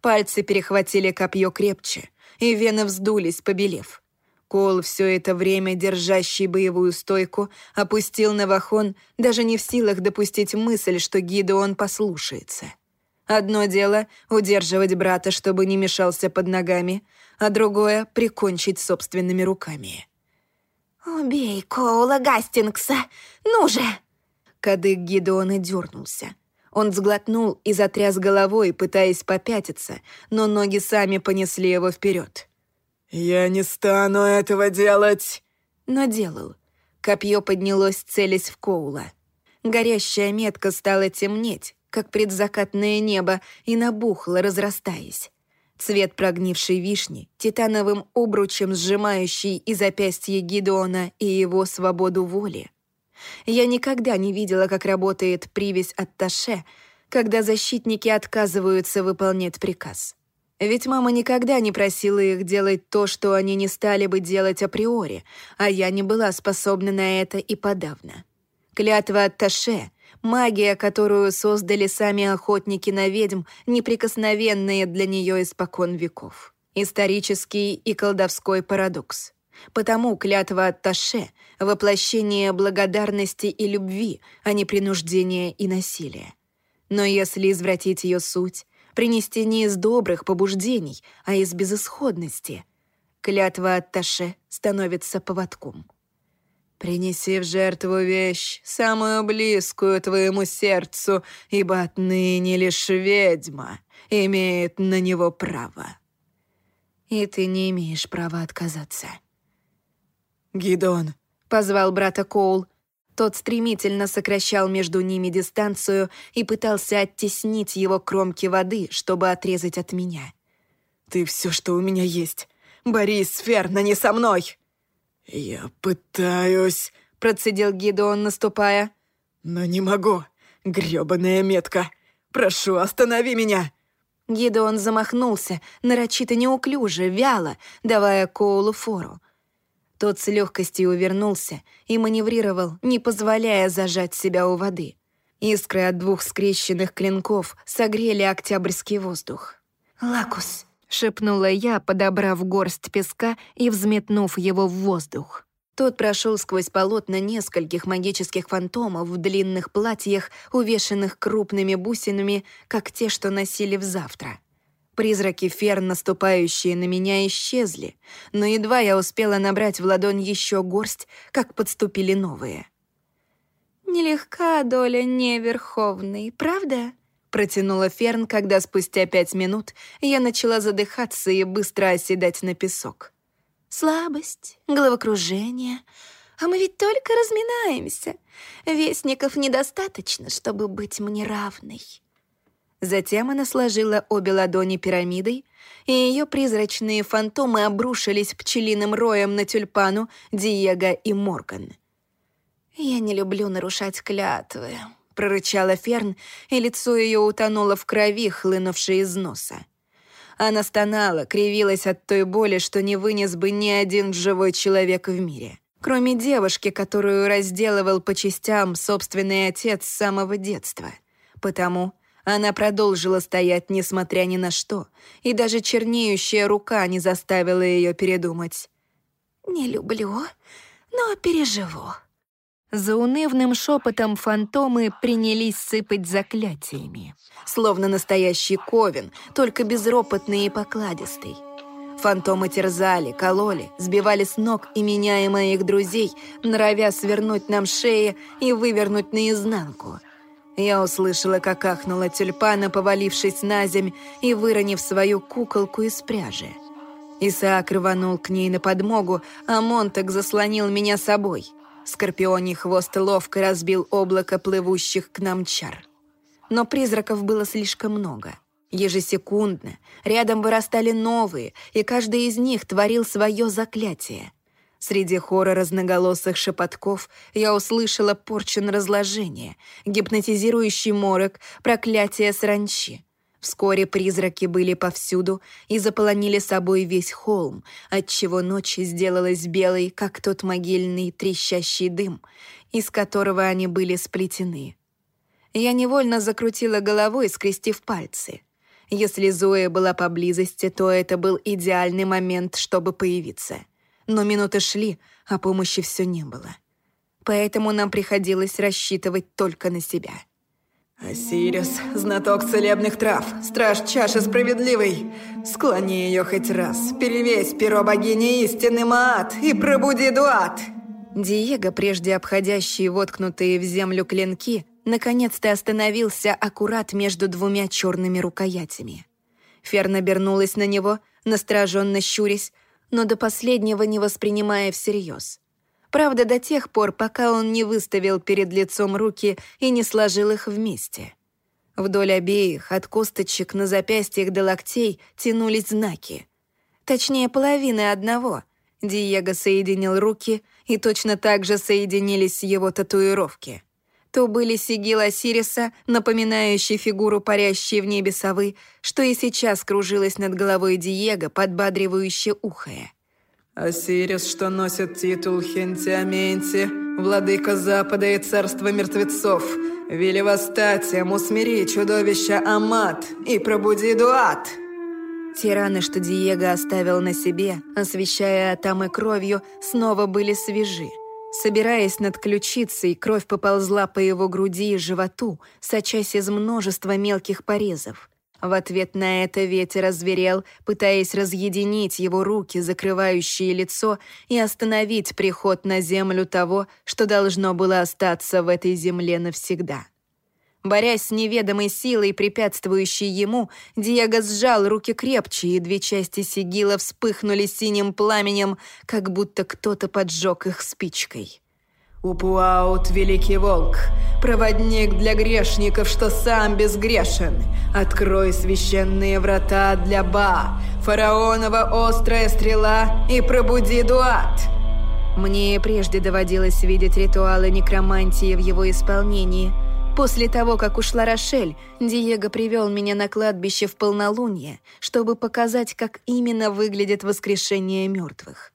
Пальцы перехватили копье крепче, и вены вздулись, побелев. Кол, все это время держащий боевую стойку, опустил Навахон, даже не в силах допустить мысль, что Гидеон послушается. Одно дело — удерживать брата, чтобы не мешался под ногами, а другое — прикончить собственными руками. «Убей Коула Гастингса! Ну же!» Кадык Гидеона дернулся. Он сглотнул и затряс головой, пытаясь попятиться, но ноги сами понесли его вперед. «Я не стану этого делать!» Но делал. Копье поднялось, целясь в Коула. Горящая метка стала темнеть, как предзакатное небо, и набухла, разрастаясь. Цвет прогнившей вишни, титановым обручем сжимающий и запястье Гидеона, и его свободу воли. Я никогда не видела, как работает привязь от Таше, когда защитники отказываются выполнять приказ. Ведь мама никогда не просила их делать то, что они не стали бы делать априори, а я не была способна на это и подавно. Клятва от Таше, магия, которую создали сами охотники на ведьм, неприкосновенные для нее испокон веков. Исторический и колдовской парадокс. Потому клятва от Таше — воплощение благодарности и любви, а не принуждения и насилия. Но если извратить ее суть, принести не из добрых побуждений, а из безысходности. Клятва от Таше становится поводком. «Принеси в жертву вещь, самую близкую твоему сердцу, ибо отныне лишь ведьма имеет на него право». И ты не имеешь права отказаться. «Гидон», — позвал брата Коул, — тот стремительно сокращал между ними дистанцию и пытался оттеснить его кромки воды, чтобы отрезать от меня. «Ты все, что у меня есть. Борис, Ферна, не со мной!» «Я пытаюсь...» — процедил Гидеон, наступая. «Но не могу. грёбаная метка. Прошу, останови меня!» Гидеон замахнулся, нарочито неуклюже, вяло, давая Коулу фору. Тот с легкостью увернулся и маневрировал, не позволяя зажать себя у воды. Искры от двух скрещенных клинков согрели октябрьский воздух. «Лакус», — шепнула я, подобрав горсть песка и взметнув его в воздух. Тот прошел сквозь полотна нескольких магических фантомов в длинных платьях, увешанных крупными бусинами, как те, что носили в завтра. Призраки фер, наступающие на меня, исчезли, но едва я успела набрать в ладонь еще горсть, как подступили новые. «Нелегка доля неверховной, правда?» Протянула Ферн, когда спустя пять минут я начала задыхаться и быстро оседать на песок. «Слабость, головокружение. А мы ведь только разминаемся. Вестников недостаточно, чтобы быть мне равной». Затем она сложила обе ладони пирамидой, и ее призрачные фантомы обрушились пчелиным роем на тюльпану, Диего и Морган. «Я не люблю нарушать клятвы», — прорычала Ферн, и лицо ее утонуло в крови, хлынувшей из носа. Она стонала, кривилась от той боли, что не вынес бы ни один живой человек в мире, кроме девушки, которую разделывал по частям собственный отец с самого детства. Потому она продолжила стоять, несмотря ни на что, и даже чернеющая рука не заставила ее передумать. «Не люблю, но переживу». За унывным шепотом фантомы принялись сыпать заклятиями, словно настоящий ковен, только безропотный и покладистый. Фантомы терзали, кололи, сбивали с ног и меня и моих друзей, норовя свернуть нам шеи и вывернуть наизнанку — я услышала, как ахнула тюльпана, повалившись на земь и выронив свою куколку из пряжи. Исаак рванул к ней на подмогу, а Монтек заслонил меня собой. Скорпионий хвост ловко разбил облако плывущих к нам чар. Но призраков было слишком много. Ежесекундно рядом вырастали новые, и каждый из них творил свое заклятие — Среди хора разноголосых шепотков я услышала порчен разложения, гипнотизирующий морок, проклятие сранчи. Вскоре призраки были повсюду и заполонили собой весь холм, отчего ночь сделалась белой, как тот могильный трещащий дым, из которого они были сплетены. Я невольно закрутила головой, скрестив пальцы. Если Зоя была поблизости, то это был идеальный момент, чтобы появиться — но минуты шли, а помощи все не было. Поэтому нам приходилось рассчитывать только на себя. «Осирис, знаток целебных трав, страж чаши справедливый, склони ее хоть раз, перевесь перо богини истины Маат и пробуди Дуат!» Диего, прежде обходящий воткнутые в землю клинки, наконец-то остановился аккурат между двумя черными рукоятями. Ферн обернулась на него, настороженно щурясь, но до последнего не воспринимая всерьез. Правда, до тех пор, пока он не выставил перед лицом руки и не сложил их вместе. Вдоль обеих, от косточек на запястьях до локтей, тянулись знаки. Точнее, половины одного. Диего соединил руки, и точно так же соединились его татуировки — то были сигилы Сириса, напоминающие фигуру парящей в небе совы, что и сейчас кружилась над головой Диего, подбадривающе ухая. «Осирис, что носит титул Хентиаменти, владыка Запада и царства мертвецов, вели восстать им, усмири чудовище Амат и пробуди Дуат!» Те раны, что Диего оставил на себе, освещая атамы кровью, снова были свежи. Собираясь над ключицей, кровь поползла по его груди и животу, сочась из множества мелких порезов. В ответ на это ветер озверел, пытаясь разъединить его руки, закрывающие лицо, и остановить приход на землю того, что должно было остаться в этой земле навсегда. Борясь с неведомой силой, препятствующей ему, Диего сжал руки крепче, и две части сигила вспыхнули синим пламенем, как будто кто-то поджег их спичкой. «Упуаут, великий волк, проводник для грешников, что сам безгрешен. Открой священные врата для Ба, фараонова острая стрела, и пробуди Дуат!» Мне прежде доводилось видеть ритуалы некромантии в его исполнении — После того, как ушла Рошель, Диего привел меня на кладбище в полнолуние, чтобы показать, как именно выглядит воскрешение мертвых.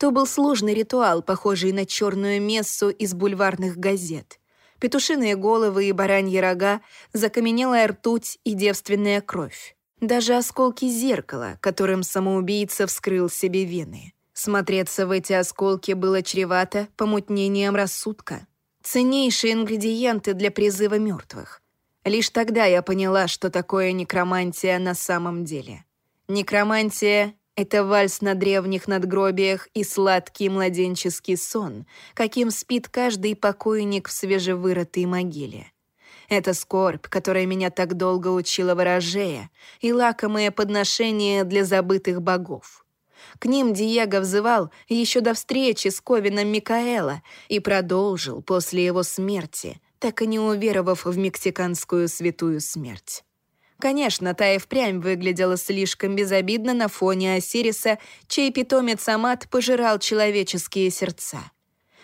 То был сложный ритуал, похожий на черную мессу из бульварных газет. Петушиные головы и бараньи рога, закаменелая ртуть и девственная кровь. Даже осколки зеркала, которым самоубийца вскрыл себе вены. Смотреться в эти осколки было чревато помутнением рассудка. Ценнейшие ингредиенты для призыва мертвых. Лишь тогда я поняла, что такое некромантия на самом деле. Некромантия — это вальс на древних надгробиях и сладкий младенческий сон, каким спит каждый покойник в свежевырытой могиле. Это скорбь, которая меня так долго учила ворожея, и лакомые подношения для забытых богов. К ним Диего взывал еще до встречи с Ковином Микаэла и продолжил после его смерти, так и не уверовав в мексиканскую святую смерть. Конечно, та и впрямь выглядела слишком безобидно на фоне Осириса, чей питомец Амат пожирал человеческие сердца.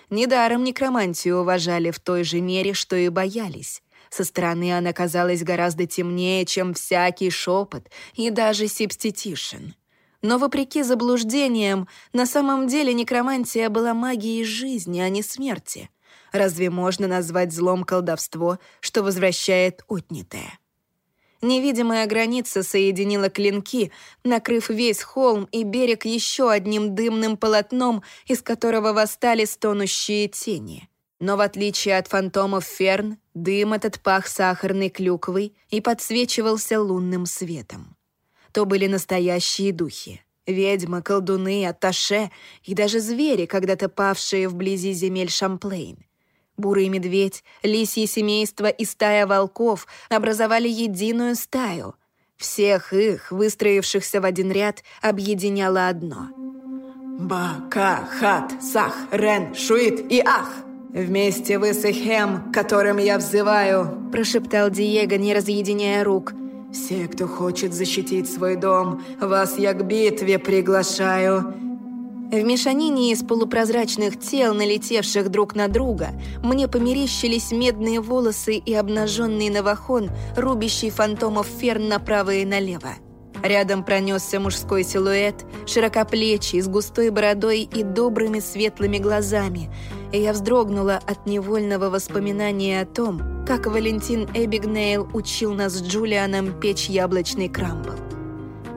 Недаром некромантию уважали в той же мере, что и боялись. Со стороны она казалась гораздо темнее, чем всякий шепот и даже сепститишин. Но вопреки заблуждениям, на самом деле некромантия была магией жизни, а не смерти. Разве можно назвать злом колдовство, что возвращает отнятое? Невидимая граница соединила клинки, накрыв весь холм и берег еще одним дымным полотном, из которого восстали стонущие тени. Но в отличие от фантомов Ферн, дым этот пах сахарной клюквой и подсвечивался лунным светом. То были настоящие духи. Ведьмы, колдуны, атташе и даже звери, когда-то павшие вблизи земель Шамплейн. Бурый медведь, лисье семейство и стая волков образовали единую стаю. Всех их, выстроившихся в один ряд, объединяло одно. Ба, Ка, Хат, Сах, Рен, Шуит и Ах. Вместе вы с Эхем, которым я взываю, прошептал Диего, не разъединяя рук. Все, кто хочет защитить свой дом, вас я к битве приглашаю. В мешанине из полупрозрачных тел, налетевших друг на друга, мне померещились медные волосы и обнаженный новохон, рубящий фантомов ферн направо и налево. Рядом пронесся мужской силуэт, широкоплечий, с густой бородой и добрыми светлыми глазами, и я вздрогнула от невольного воспоминания о том, как Валентин Эбигнейл учил нас с Джулианом печь яблочный крамбл.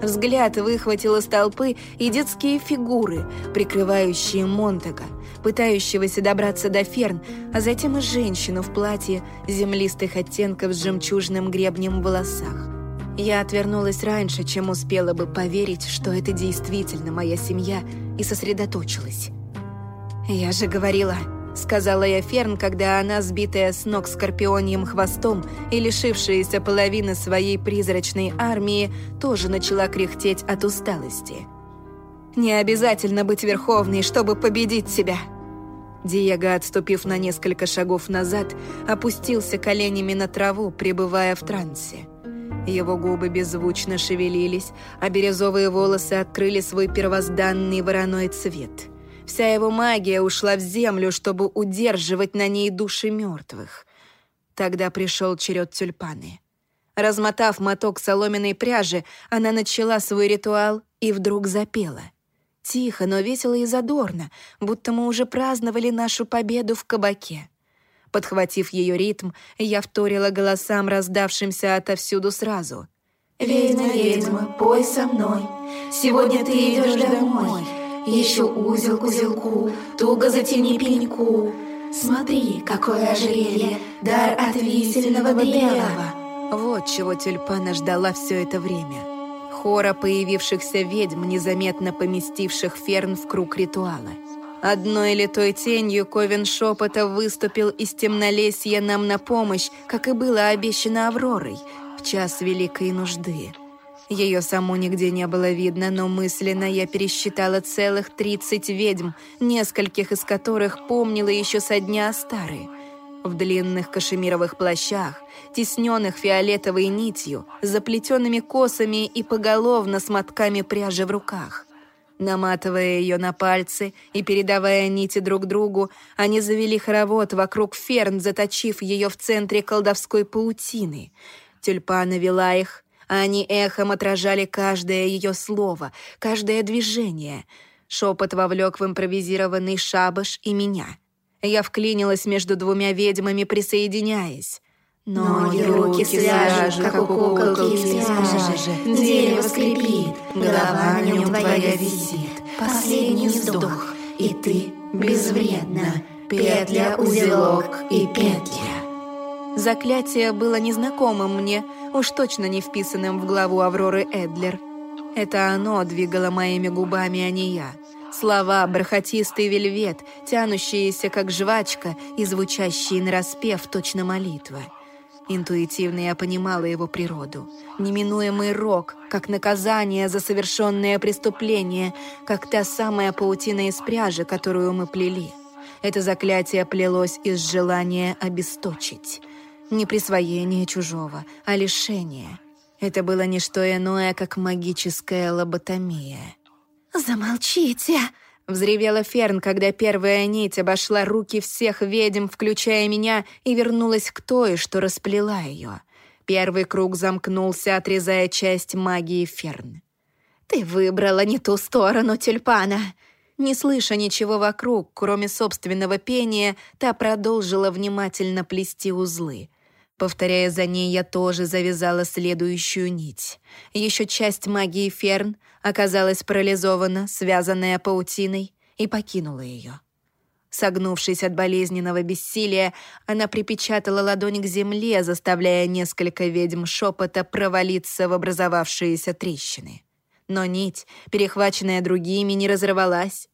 Взгляд выхватил из толпы и детские фигуры, прикрывающие Монтега, пытающегося добраться до Ферн, а затем и женщину в платье землистых оттенков с жемчужным гребнем в волосах. Я отвернулась раньше, чем успела бы поверить, что это действительно моя семья, и сосредоточилась. «Я же говорила», — сказала я Ферн, когда она, сбитая с ног скорпионьим хвостом и лишившаяся половины своей призрачной армии, тоже начала кряхтеть от усталости. «Не обязательно быть верховной, чтобы победить себя!» Диего, отступив на несколько шагов назад, опустился коленями на траву, пребывая в трансе. Его губы беззвучно шевелились, а бирюзовые волосы открыли свой первозданный вороной цвет — Вся его магия ушла в землю, чтобы удерживать на ней души мертвых. Тогда пришел черед тюльпаны. Размотав моток соломенной пряжи, она начала свой ритуал и вдруг запела. Тихо, но весело и задорно, будто мы уже праздновали нашу победу в кабаке. Подхватив ее ритм, я вторила голосам, раздавшимся отовсюду сразу. «Ведьма, ведьма, пой со мной, сегодня ты идешь домой». Еще узел к узелку, туго затяни пеньку. Смотри, какое ожерелье, дар от висельного древа. Вот чего тюльпана ждала все это время. Хора появившихся ведьм, незаметно поместивших ферн в круг ритуала. Одной литой тенью Ковен шепота выступил из темнолесья нам на помощь, как и было обещано Авророй, в час великой нужды. Ее саму нигде не было видно, но мысленно я пересчитала целых 30 ведьм, нескольких из которых помнила еще со дня старые. В длинных кашемировых плащах, тесненных фиолетовой нитью, заплетенными косами и поголовно с мотками пряжи в руках. Наматывая ее на пальцы и передавая нити друг другу, они завели хоровод вокруг ферн, заточив ее в центре колдовской паутины. Тюльпана вела их, они эхом отражали каждое ее слово, каждое движение. Шепот вовлек в импровизированный шабаш и меня. Я вклинилась между двумя ведьмами, присоединяясь. Ноги, руки свяжут, как у куколки свяжет. Дерево скрипит, голова на нем твоя висит. Последний вздох, и ты безвредна. Петля, узелок и петля. Заклятие было незнакомым мне, уж точно не вписанным в главу Авроры Эдлер. Это оно двигало моими губами, а не я. Слова, бархатистый вельвет, тянущиеся как жвачка и звучащие нараспев точно молитва. Интуитивно я понимала его природу. Неминуемый рок, как наказание за совершенное преступление, как та самая паутина из пряжи, которую мы плели. Это заклятие плелось из желания обесточить. Не присвоение чужого, а лишение. Это было не что иное, как магическая лоботомия. «Замолчите!» — взревела Ферн, когда первая нить обошла руки всех ведьм, включая меня, и вернулась к той, что расплела ее. Первый круг замкнулся, отрезая часть магии Ферн. «Ты выбрала не ту сторону тюльпана!» Не слыша ничего вокруг, кроме собственного пения, та продолжила внимательно плести узлы. Повторяя за ней, я тоже завязала следующую нить. Еще часть магии Ферн оказалась парализована, связанная паутиной, и покинула ее. Согнувшись от болезненного бессилия, она припечатала ладонь к земле, заставляя несколько ведьм шепота провалиться в образовавшиеся трещины. Но нить, перехваченная другими, не разорвалась.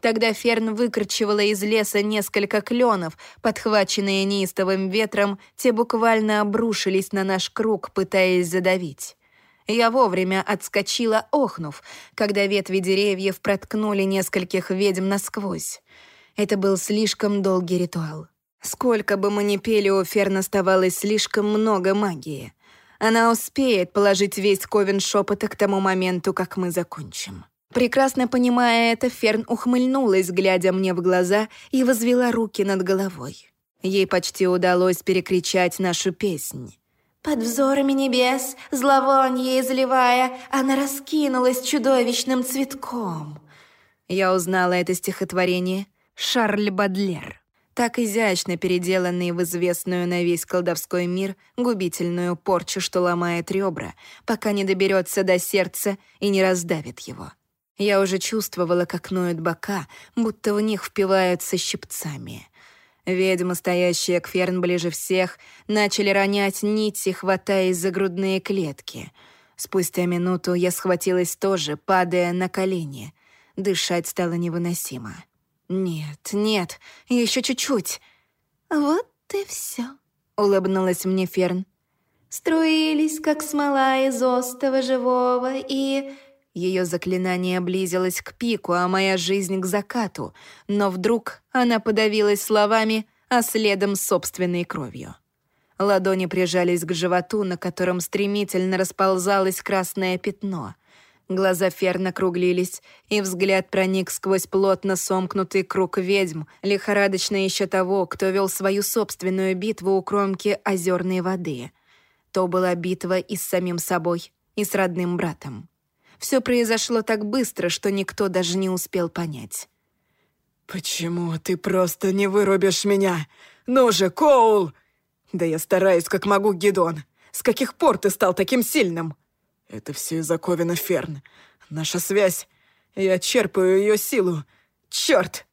Тогда Ферн выкручивала из леса несколько кленов, подхваченные неистовым ветром, те буквально обрушились на наш круг, пытаясь задавить. Я вовремя отскочила, охнув, когда ветви деревьев проткнули нескольких ведьм насквозь. Это был слишком долгий ритуал. Сколько бы мы ни пели, у Ферн оставалось слишком много магии. Она успеет положить весь ковен шепота к тому моменту, как мы закончим. Прекрасно понимая это, Ферн ухмыльнулась, глядя мне в глаза, и возвела руки над головой. Ей почти удалось перекричать нашу песнь. Под взорами небес, зловонье изливая, она раскинулась чудовищным цветком. Я узнала это стихотворение Шарль Бадлер, так изящно переделанный в известную на весь колдовской мир губительную порчу, что ломает ребра, пока не доберется до сердца и не раздавит его. Я уже чувствовала, как ноют бока, будто в них впиваются щипцами. Ведьмы, стоящие к Ферн ближе всех, начали ронять нити, хватаясь за грудные клетки. Спустя минуту я схватилась тоже, падая на колени. Дышать стало невыносимо. «Нет, нет, еще чуть-чуть». «Вот и все», — улыбнулась мне Ферн. «Струились, как смола из остова живого, и...» Ее заклинание близилось к пику, а моя жизнь к закату, но вдруг она подавилась словами, а следом собственной кровью. Ладони прижались к животу, на котором стремительно расползалось красное пятно. Глаза Ферна округлились, и взгляд проник сквозь плотно сомкнутый круг ведьм, лихорадочно еще того, кто вел свою собственную битву у кромки озерной воды. То была битва и с самим собой, и с родным братом. Все произошло так быстро, что никто даже не успел понять. «Почему ты просто не вырубишь меня? Ну же, Коул!» «Да я стараюсь, как могу, Гидон. С каких пор ты стал таким сильным?» «Это все из-за Ковина Ферн. Наша связь. Я черпаю ее силу. Черт!»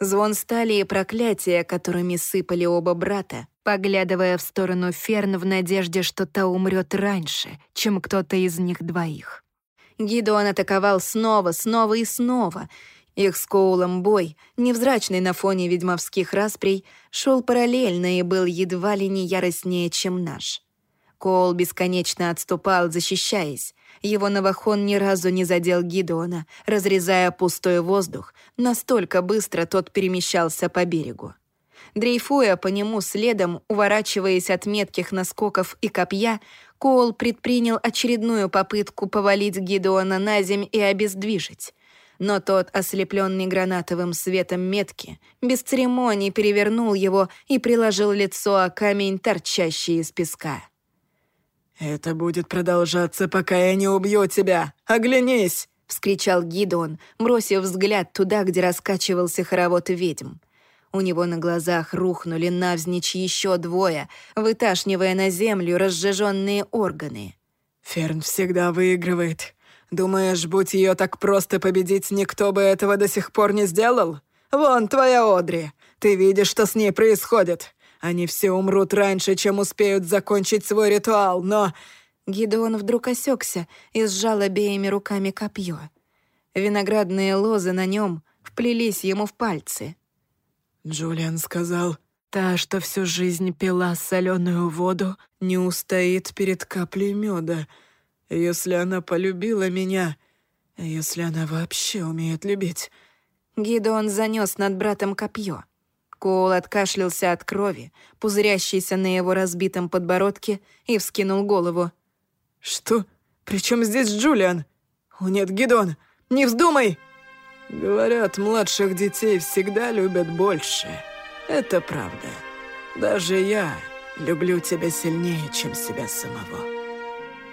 Звон стали и проклятия, которыми сыпали оба брата, поглядывая в сторону Ферн в надежде, что та умрет раньше, чем кто-то из них двоих. Гидеон атаковал снова, снова и снова. Их с Коулом бой, невзрачный на фоне ведьмовских расприй, шел параллельно и был едва ли не яростнее, чем наш. Коул бесконечно отступал, защищаясь. Его новохон ни разу не задел Гидеона, разрезая пустой воздух, настолько быстро тот перемещался по берегу. Дрейфуя по нему следом, уворачиваясь от метких наскоков и копья, Коул предпринял очередную попытку повалить Гидеона на земь и обездвижить. Но тот, ослепленный гранатовым светом метки, без церемоний перевернул его и приложил лицо о камень, торчащий из песка. «Это будет продолжаться, пока я не убью тебя! Оглянись!» — вскричал Гидеон, бросив взгляд туда, где раскачивался хоровод ведьм. У него на глазах рухнули навзничь еще двое, выташнивая на землю разжиженные органы. «Ферн всегда выигрывает. Думаешь, будь ее так просто победить, никто бы этого до сих пор не сделал? Вон твоя Одри. Ты видишь, что с ней происходит. Они все умрут раньше, чем успеют закончить свой ритуал, но...» Гидеон вдруг осекся и сжал обеими руками копье. Виноградные лозы на нем вплелись ему в пальцы. Джулиан сказал, «Та, что всю жизнь пила соленую воду, не устоит перед каплей меда. Если она полюбила меня, если она вообще умеет любить». Гидеон занес над братом копье. Коул откашлялся от крови, пузырящейся на его разбитом подбородке, и вскинул голову. «Что? При чем здесь Джулиан? О нет, Гидон, не вздумай!» «Говорят, младших детей всегда любят больше. Это правда. Даже я люблю тебя сильнее, чем себя самого».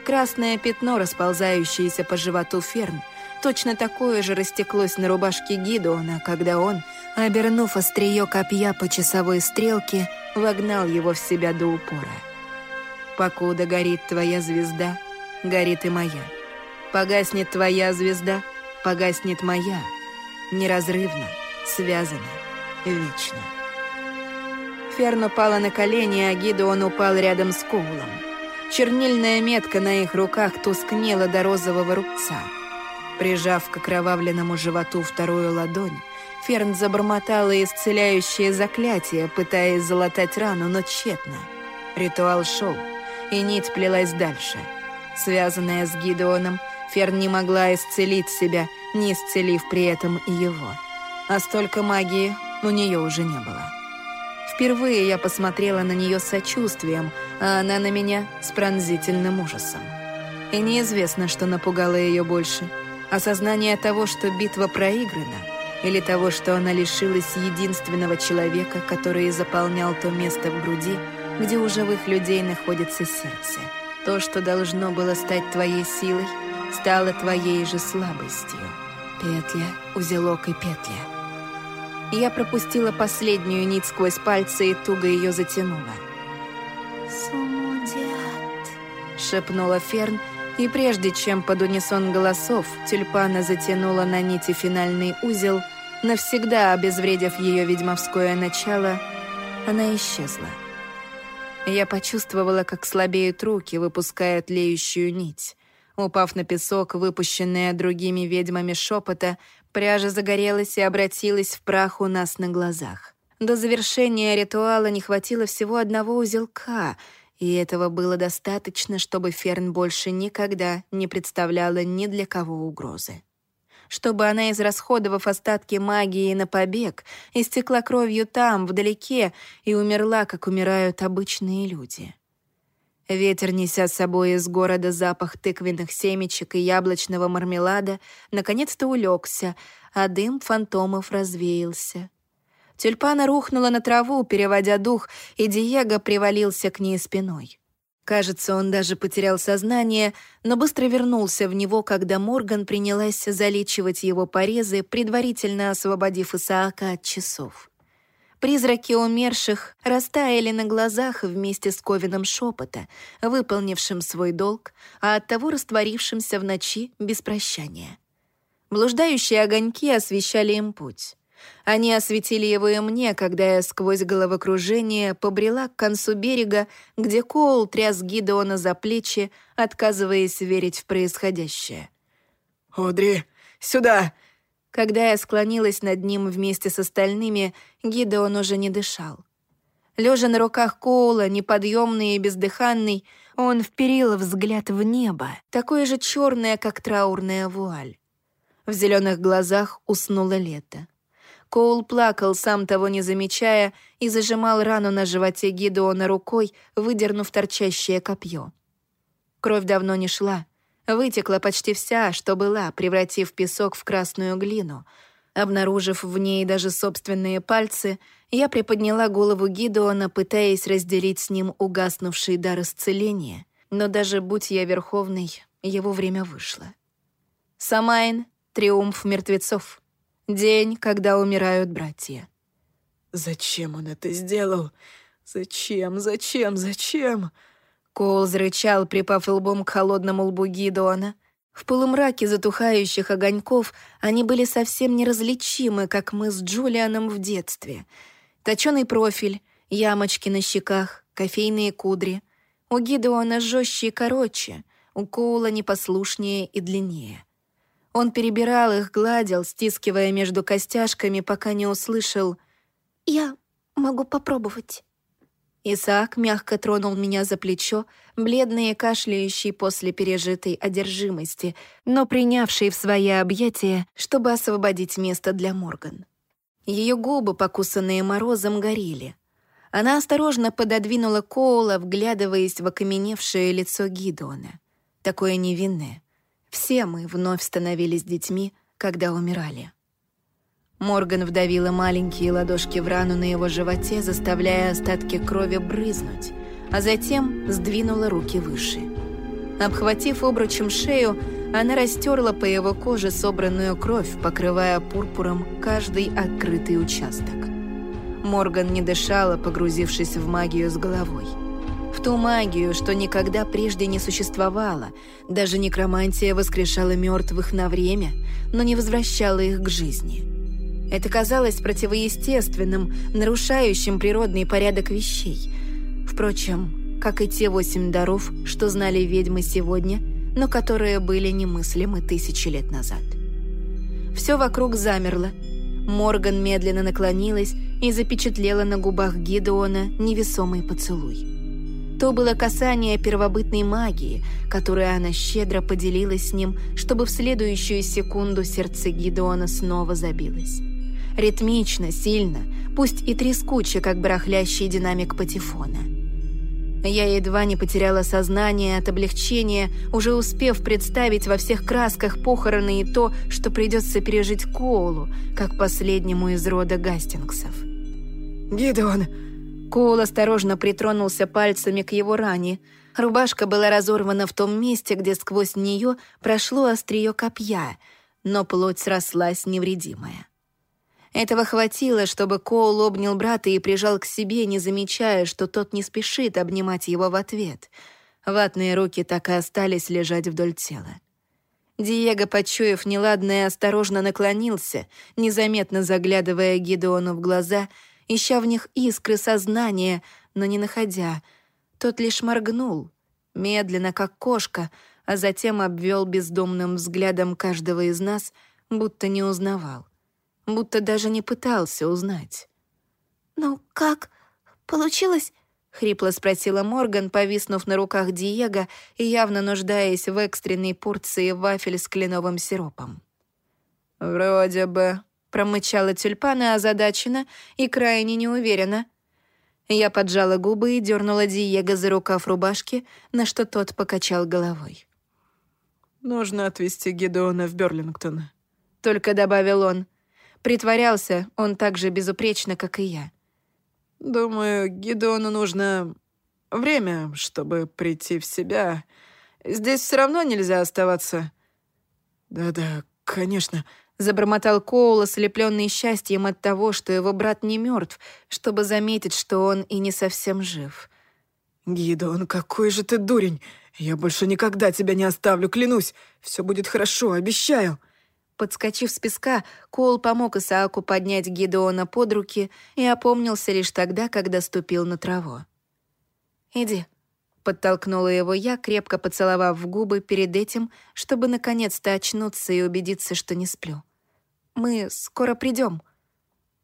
Красное пятно, расползающееся по животу Ферн, точно такое же растеклось на рубашке Гидеона, когда он, обернув острие копья по часовой стрелке, вогнал его в себя до упора. «Покуда горит твоя звезда, горит и моя. Погаснет твоя звезда, погаснет моя. Неразрывно, связано, вечно». Ферн упала на колени, а Гидеон упал рядом с Коулом. Чернильная метка на их руках тускнела до розового рубца. Прижав к окровавленному животу вторую ладонь, Ферн забормотала исцеляющее заклятие, пытаясь залатать рану, но тщетно. Ритуал шел, и нить плелась дальше. Связанная с Гидеоном, Ферн не могла исцелить себя, не исцелив при этом и его. А столько магии у нее уже не было. Впервые я посмотрела на нее с сочувствием, а она на меня с пронзительным ужасом. И неизвестно, что напугало ее больше. Осознание того, что битва проиграна, или того, что она лишилась единственного человека, который заполнял то место в груди, где у живых людей находится сердце. То, что должно было стать твоей силой, стало твоей же слабостью. Петля, узелок и петля. Я пропустила последнюю нить сквозь пальцы и туго ее затянула. «Сумудят», — шепнула Ферн, и прежде чем под унисон голосов тюльпана затянула на нити финальный узел, навсегда обезвредив ее ведьмовское начало, она исчезла. Я почувствовала, как слабеют руки, выпуская тлеющую нить. Упав на песок, выпущенная другими ведьмами шепота, Пряжа загорелась и обратилась в прах у нас на глазах. До завершения ритуала не хватило всего одного узелка, и этого было достаточно, чтобы Ферн больше никогда не представляла ни для кого угрозы. Чтобы она, израсходовав остатки магии на побег, истекла кровью там, вдалеке, и умерла, как умирают обычные люди. Ветер, неся с собой из города запах тыквенных семечек и яблочного мармелада, наконец-то улегся, а дым фантомов развеялся. Тюльпана рухнула на траву, переводя дух, и Диего привалился к ней спиной. Кажется, он даже потерял сознание, но быстро вернулся в него, когда Морган принялась залечивать его порезы, предварительно освободив Исаака от часов. Призраки умерших растаяли на глазах вместе с Ковином шепота, выполнившим свой долг, а оттого растворившимся в ночи без прощания. Блуждающие огоньки освещали им путь. Они осветили его и мне, когда я сквозь головокружение побрела к концу берега, где Коул тряс Гидеона за плечи, отказываясь верить в происходящее. «Одри, сюда! Когда я склонилась над ним вместе с остальными, Гидеон уже не дышал. Лежа на руках Коула, неподъемный и бездыханный, он вперил взгляд в небо, такое же черное, как траурная вуаль. В зеленых глазах уснуло лето. Коул плакал, сам того не замечая, и зажимал рану на животе Гидеона рукой, выдернув торчащее копье. Кровь давно не шла, Вытекла почти вся, что была, превратив песок в красную глину. Обнаружив в ней даже собственные пальцы, я приподняла голову Гидеона, пытаясь разделить с ним угаснувший дар исцеления, но даже будь я верховной, его время вышло. Самайн — триумф мертвецов. День, когда умирают братья. «Зачем он это сделал? Зачем, зачем, зачем?» Коул зарычал, припав лбом к холодному лбу Гидеона. В полумраке затухающих огоньков они были совсем неразличимы, как мы с Джулианом в детстве. Точёный профиль, Ямочки на щеках, кофейные кудри. У Гидеона жестче и короче, у Коула непослушнее и длиннее. Он перебирал их, гладил, стискивая между костяшками, пока не услышал «Я могу попробовать». Исаак мягко тронул меня за плечо, бледный и кашляющий после пережитой одержимости, но принявший в свои объятия, чтобы освободить место для Морган. Ее губы, покусанные морозом, горели. Она осторожно пододвинула Коула, вглядываясь в окаменевшее лицо Гидона. Такое невинное. Все мы вновь становились детьми, когда умирали. Морган вдавила маленькие ладошки в рану на его животе, заставляя остатки крови брызнуть, а затем сдвинула руки выше. Обхватив обручем шею, она растерла по его коже собранную кровь, покрывая пурпуром каждый открытый участок. Морган не дышала, погрузившись в магию с головой. В ту магию, что никогда прежде не существовало. Даже некромантия воскрешала мертвых на время, но не возвращала их к жизни. Это казалось противоестественным, нарушающим природный порядок вещей. Впрочем, как и те восемь даров, что знали ведьмы сегодня, но которые были немыслимы тысячи лет назад. Все вокруг замерло. Морган медленно наклонилась и запечатлела на губах Гидеона невесомый поцелуй. То было касание первобытной магии, которой она щедро поделилась с ним, чтобы в следующую секунду сердце Гидеона снова забилось. Ритмично, сильно, пусть и трескуче, как барахлящий динамик патефона. Я едва не потеряла сознание от облегчения, уже успев представить во всех красках похороны и то, что придется пережить Коулу, как последнему из рода Гастингсов. «Гидеон!» Коул осторожно притронулся пальцами к его ране. Рубашка была разорвана в том месте, где сквозь нее прошло острие копья, но плоть срослась невредимая. Этого хватило, чтобы Коул обнял брата и прижал к себе, не замечая, что тот не спешит обнимать его в ответ. Ватные руки так и остались лежать вдоль тела. Диего, почуяв неладное, осторожно наклонился, незаметно заглядывая Гидеону в глаза, ища в них искры сознания, но не находя. Тот лишь моргнул, медленно, как кошка, а затем обвел бездумным взглядом каждого из нас, будто не узнавал будто даже не пытался узнать. «Ну как? Получилось?» — хрипло спросила Морган, повиснув на руках Диего и явно нуждаясь в экстренной порции вафель с кленовым сиропом. «Вроде бы», — промычала тюльпана озадаченно и крайне неуверенно. Я поджала губы и дернула Диего за рукав рубашки, на что тот покачал головой. «Нужно отвезти Гедеона в Берлингтон», — только добавил он. Притворялся он так же безупречно, как и я. «Думаю, Гидеону нужно время, чтобы прийти в себя. Здесь все равно нельзя оставаться». «Да-да, конечно», — забормотал Коул, ослепленный счастьем от того, что его брат не мертв, чтобы заметить, что он и не совсем жив. «Гидеон, какой же ты дурень! Я больше никогда тебя не оставлю, клянусь! Все будет хорошо, обещаю!» Подскочив с песка, Коул помог Исааку поднять Гидеона под руки и опомнился лишь тогда, когда ступил на траву. «Иди», — подтолкнула его я, крепко поцеловав в губы перед этим, чтобы наконец-то очнуться и убедиться, что не сплю. «Мы скоро придем.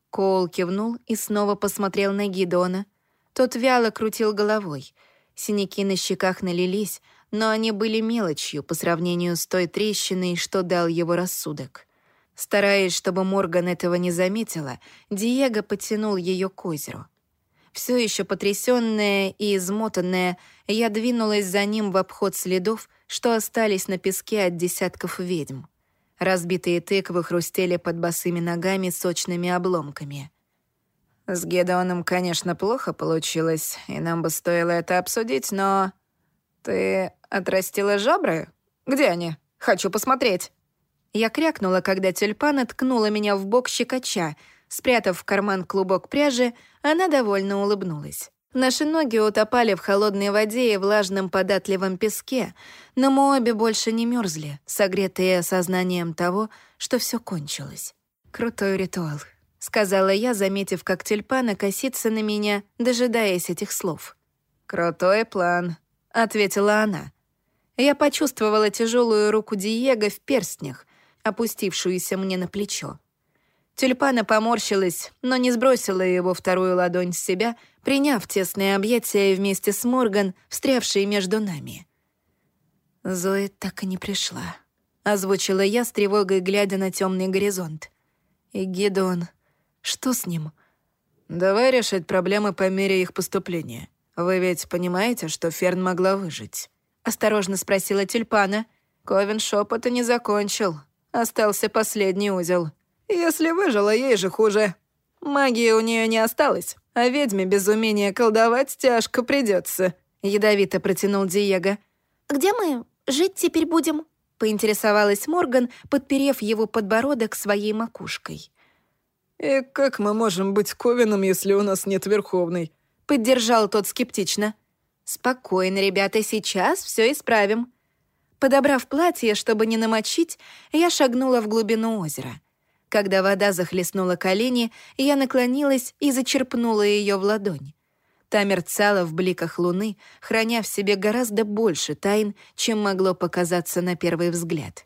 Коул кивнул и снова посмотрел на Гидеона. Тот вяло крутил головой. Синяки на щеках налились, но они были мелочью по сравнению с той трещиной, что дал его рассудок. Стараясь, чтобы Морган этого не заметила, Диего потянул ее к озеру. Все еще потрясённая и измотанная, я двинулась за ним в обход следов, что остались на песке от десятков ведьм. Разбитые тыквы хрустели под босыми ногами сочными обломками. «С Гедеоном, конечно, плохо получилось, и нам бы стоило это обсудить, но...» «Ты отрастила жабры? Где они? Хочу посмотреть». Я крякнула, когда тюльпана ткнула меня в бок щекоча. Спрятав в карман клубок пряжи, она довольно улыбнулась. Наши ноги утопали в холодной воде и влажном податливом песке, но мы обе больше не мерзли, согретые осознанием того, что все кончилось. Крутой ритуал. — сказала я, заметив, как тюльпана косится на меня, дожидаясь этих слов. «Крутой план», — ответила она. Я почувствовала тяжелую руку Диего в перстнях, опустившуюся мне на плечо. Тюльпана поморщилась, но не сбросила его вторую ладонь с себя, приняв тесное объятие вместе с Морган, встрявшей между нами. Зои так и не пришла. Озвучила я с тревогой, глядя на темный горизонт. И Гедон, что с ним? Давай решать проблемы по мере их поступления. Вы ведь понимаете, что Ферн могла выжить? Осторожно спросила Тюльпана. Ковен шепота не закончил. Остался последний узел. Если выжила, ей же хуже. Магии у нее не осталось, а ведьме без умения колдовать тяжко придется. Ядовито протянул Диего. «Где мы жить теперь будем?» Поинтересовалась Морган, подперев его подбородок своей макушкой. «И как мы можем быть Ковином, если у нас нет Верховной?» Поддержал тот скептично. «Спокойно, ребята, сейчас все исправим». Подобрав платье, чтобы не намочить, я шагнула в глубину озера — когда вода захлестнула колени, я наклонилась и зачерпнула ее в ладонь. Та мерцала в бликах луны, храня в себе гораздо больше тайн, чем могло показаться на первый взгляд.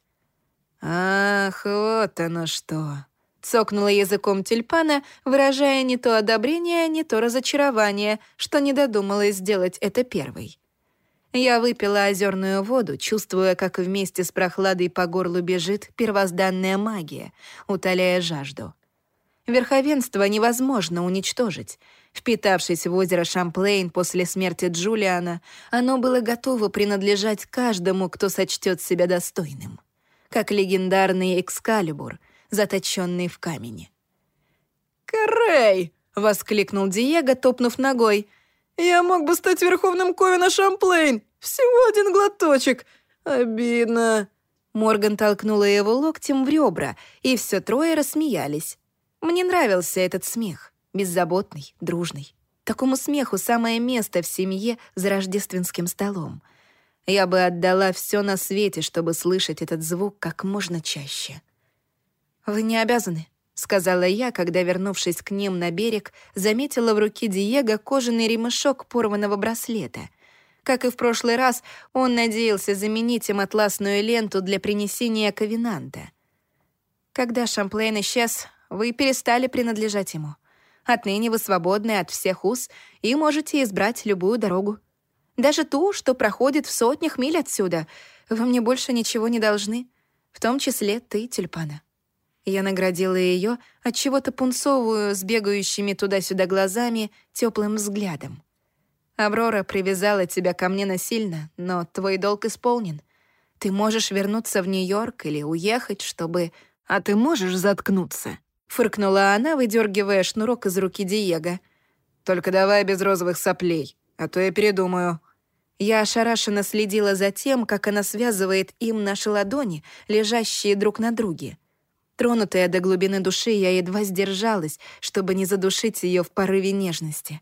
«Ах, вот оно что!» Цокнула языком тюльпана, выражая не то одобрение, не то разочарование, что не додумалась сделать это первой. Я выпила озерную воду, чувствуя, как вместе с прохладой по горлу бежит первозданная магия, утоляя жажду. Верховенство невозможно уничтожить. Впитавшись в озеро Шамплейн после смерти Джулиана, оно было готово принадлежать каждому, кто сочтет себя достойным. Как легендарный Экскалибур, заточенный в камени. «Карей!» — воскликнул Диего, топнув ногой — я мог бы стать верховным Ковина Шамплейн. Всего один глоточек. Обидно». Морган толкнула его локтем в ребра, и все трое рассмеялись. Мне нравился этот смех. Беззаботный, дружный. Такому смеху самое место в семье за рождественским столом. Я бы отдала все на свете, чтобы слышать этот звук как можно чаще. «Вы не обязаны», — сказала я, когда, вернувшись к ним на берег, заметила в руке Диего кожаный ремешок порванного браслета. Как и в прошлый раз, он надеялся заменить им атласную ленту для принесения ковенанта. Когда Шамплейн исчез, вы перестали принадлежать ему. Отныне вы свободны от всех уз и можете избрать любую дорогу. Даже ту, что проходит в сотнях миль отсюда. Вы мне больше ничего не должны, в том числе ты, тюльпана. Я наградила ее от чего-то пунцовую с бегающими туда-сюда глазами теплым взглядом. Аврора привязала тебя ко мне насильно, но твой долг исполнен. Ты можешь вернуться в Нью-Йорк или уехать, чтобы... А ты можешь заткнуться? Фыркнула она, выдергивая шнурок из руки Диего. Только давай без розовых соплей, а то я передумаю. Я ошарашенно следила за тем, как она связывает им наши ладони, лежащие друг на друге. Тронутая до глубины души, я едва сдержалась, чтобы не задушить ее в порыве нежности.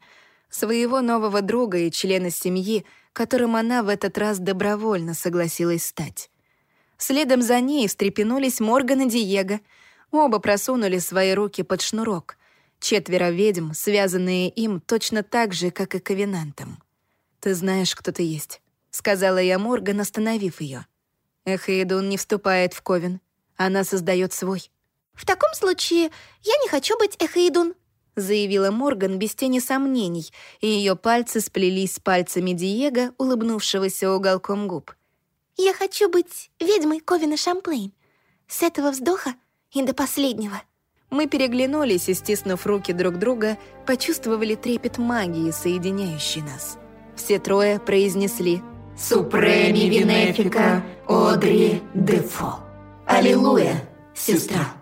Своего нового друга и члена семьи, которым она в этот раз добровольно согласилась стать. Следом за ней встрепенулись Морган и Диего. Оба просунули свои руки под шнурок. Четверо ведьм, связанные им точно так же, как и ковенантом. «Ты знаешь, кто ты есть», — сказала я Морган, остановив ее. Эхейдун не вступает в ковен. Она создает свой. «В таком случае я не хочу быть Эхейдун», заявила Морган без тени сомнений, и ее пальцы сплелись с пальцами Диего, улыбнувшегося уголком губ. «Я хочу быть ведьмой Ковина Шамплейн. С этого вздоха и до последнего». Мы переглянулись и, стиснув руки друг друга, почувствовали трепет магии, соединяющей нас. Все трое произнесли «Супреми Винефика Одри Дефо». Аллилуйя, сестра.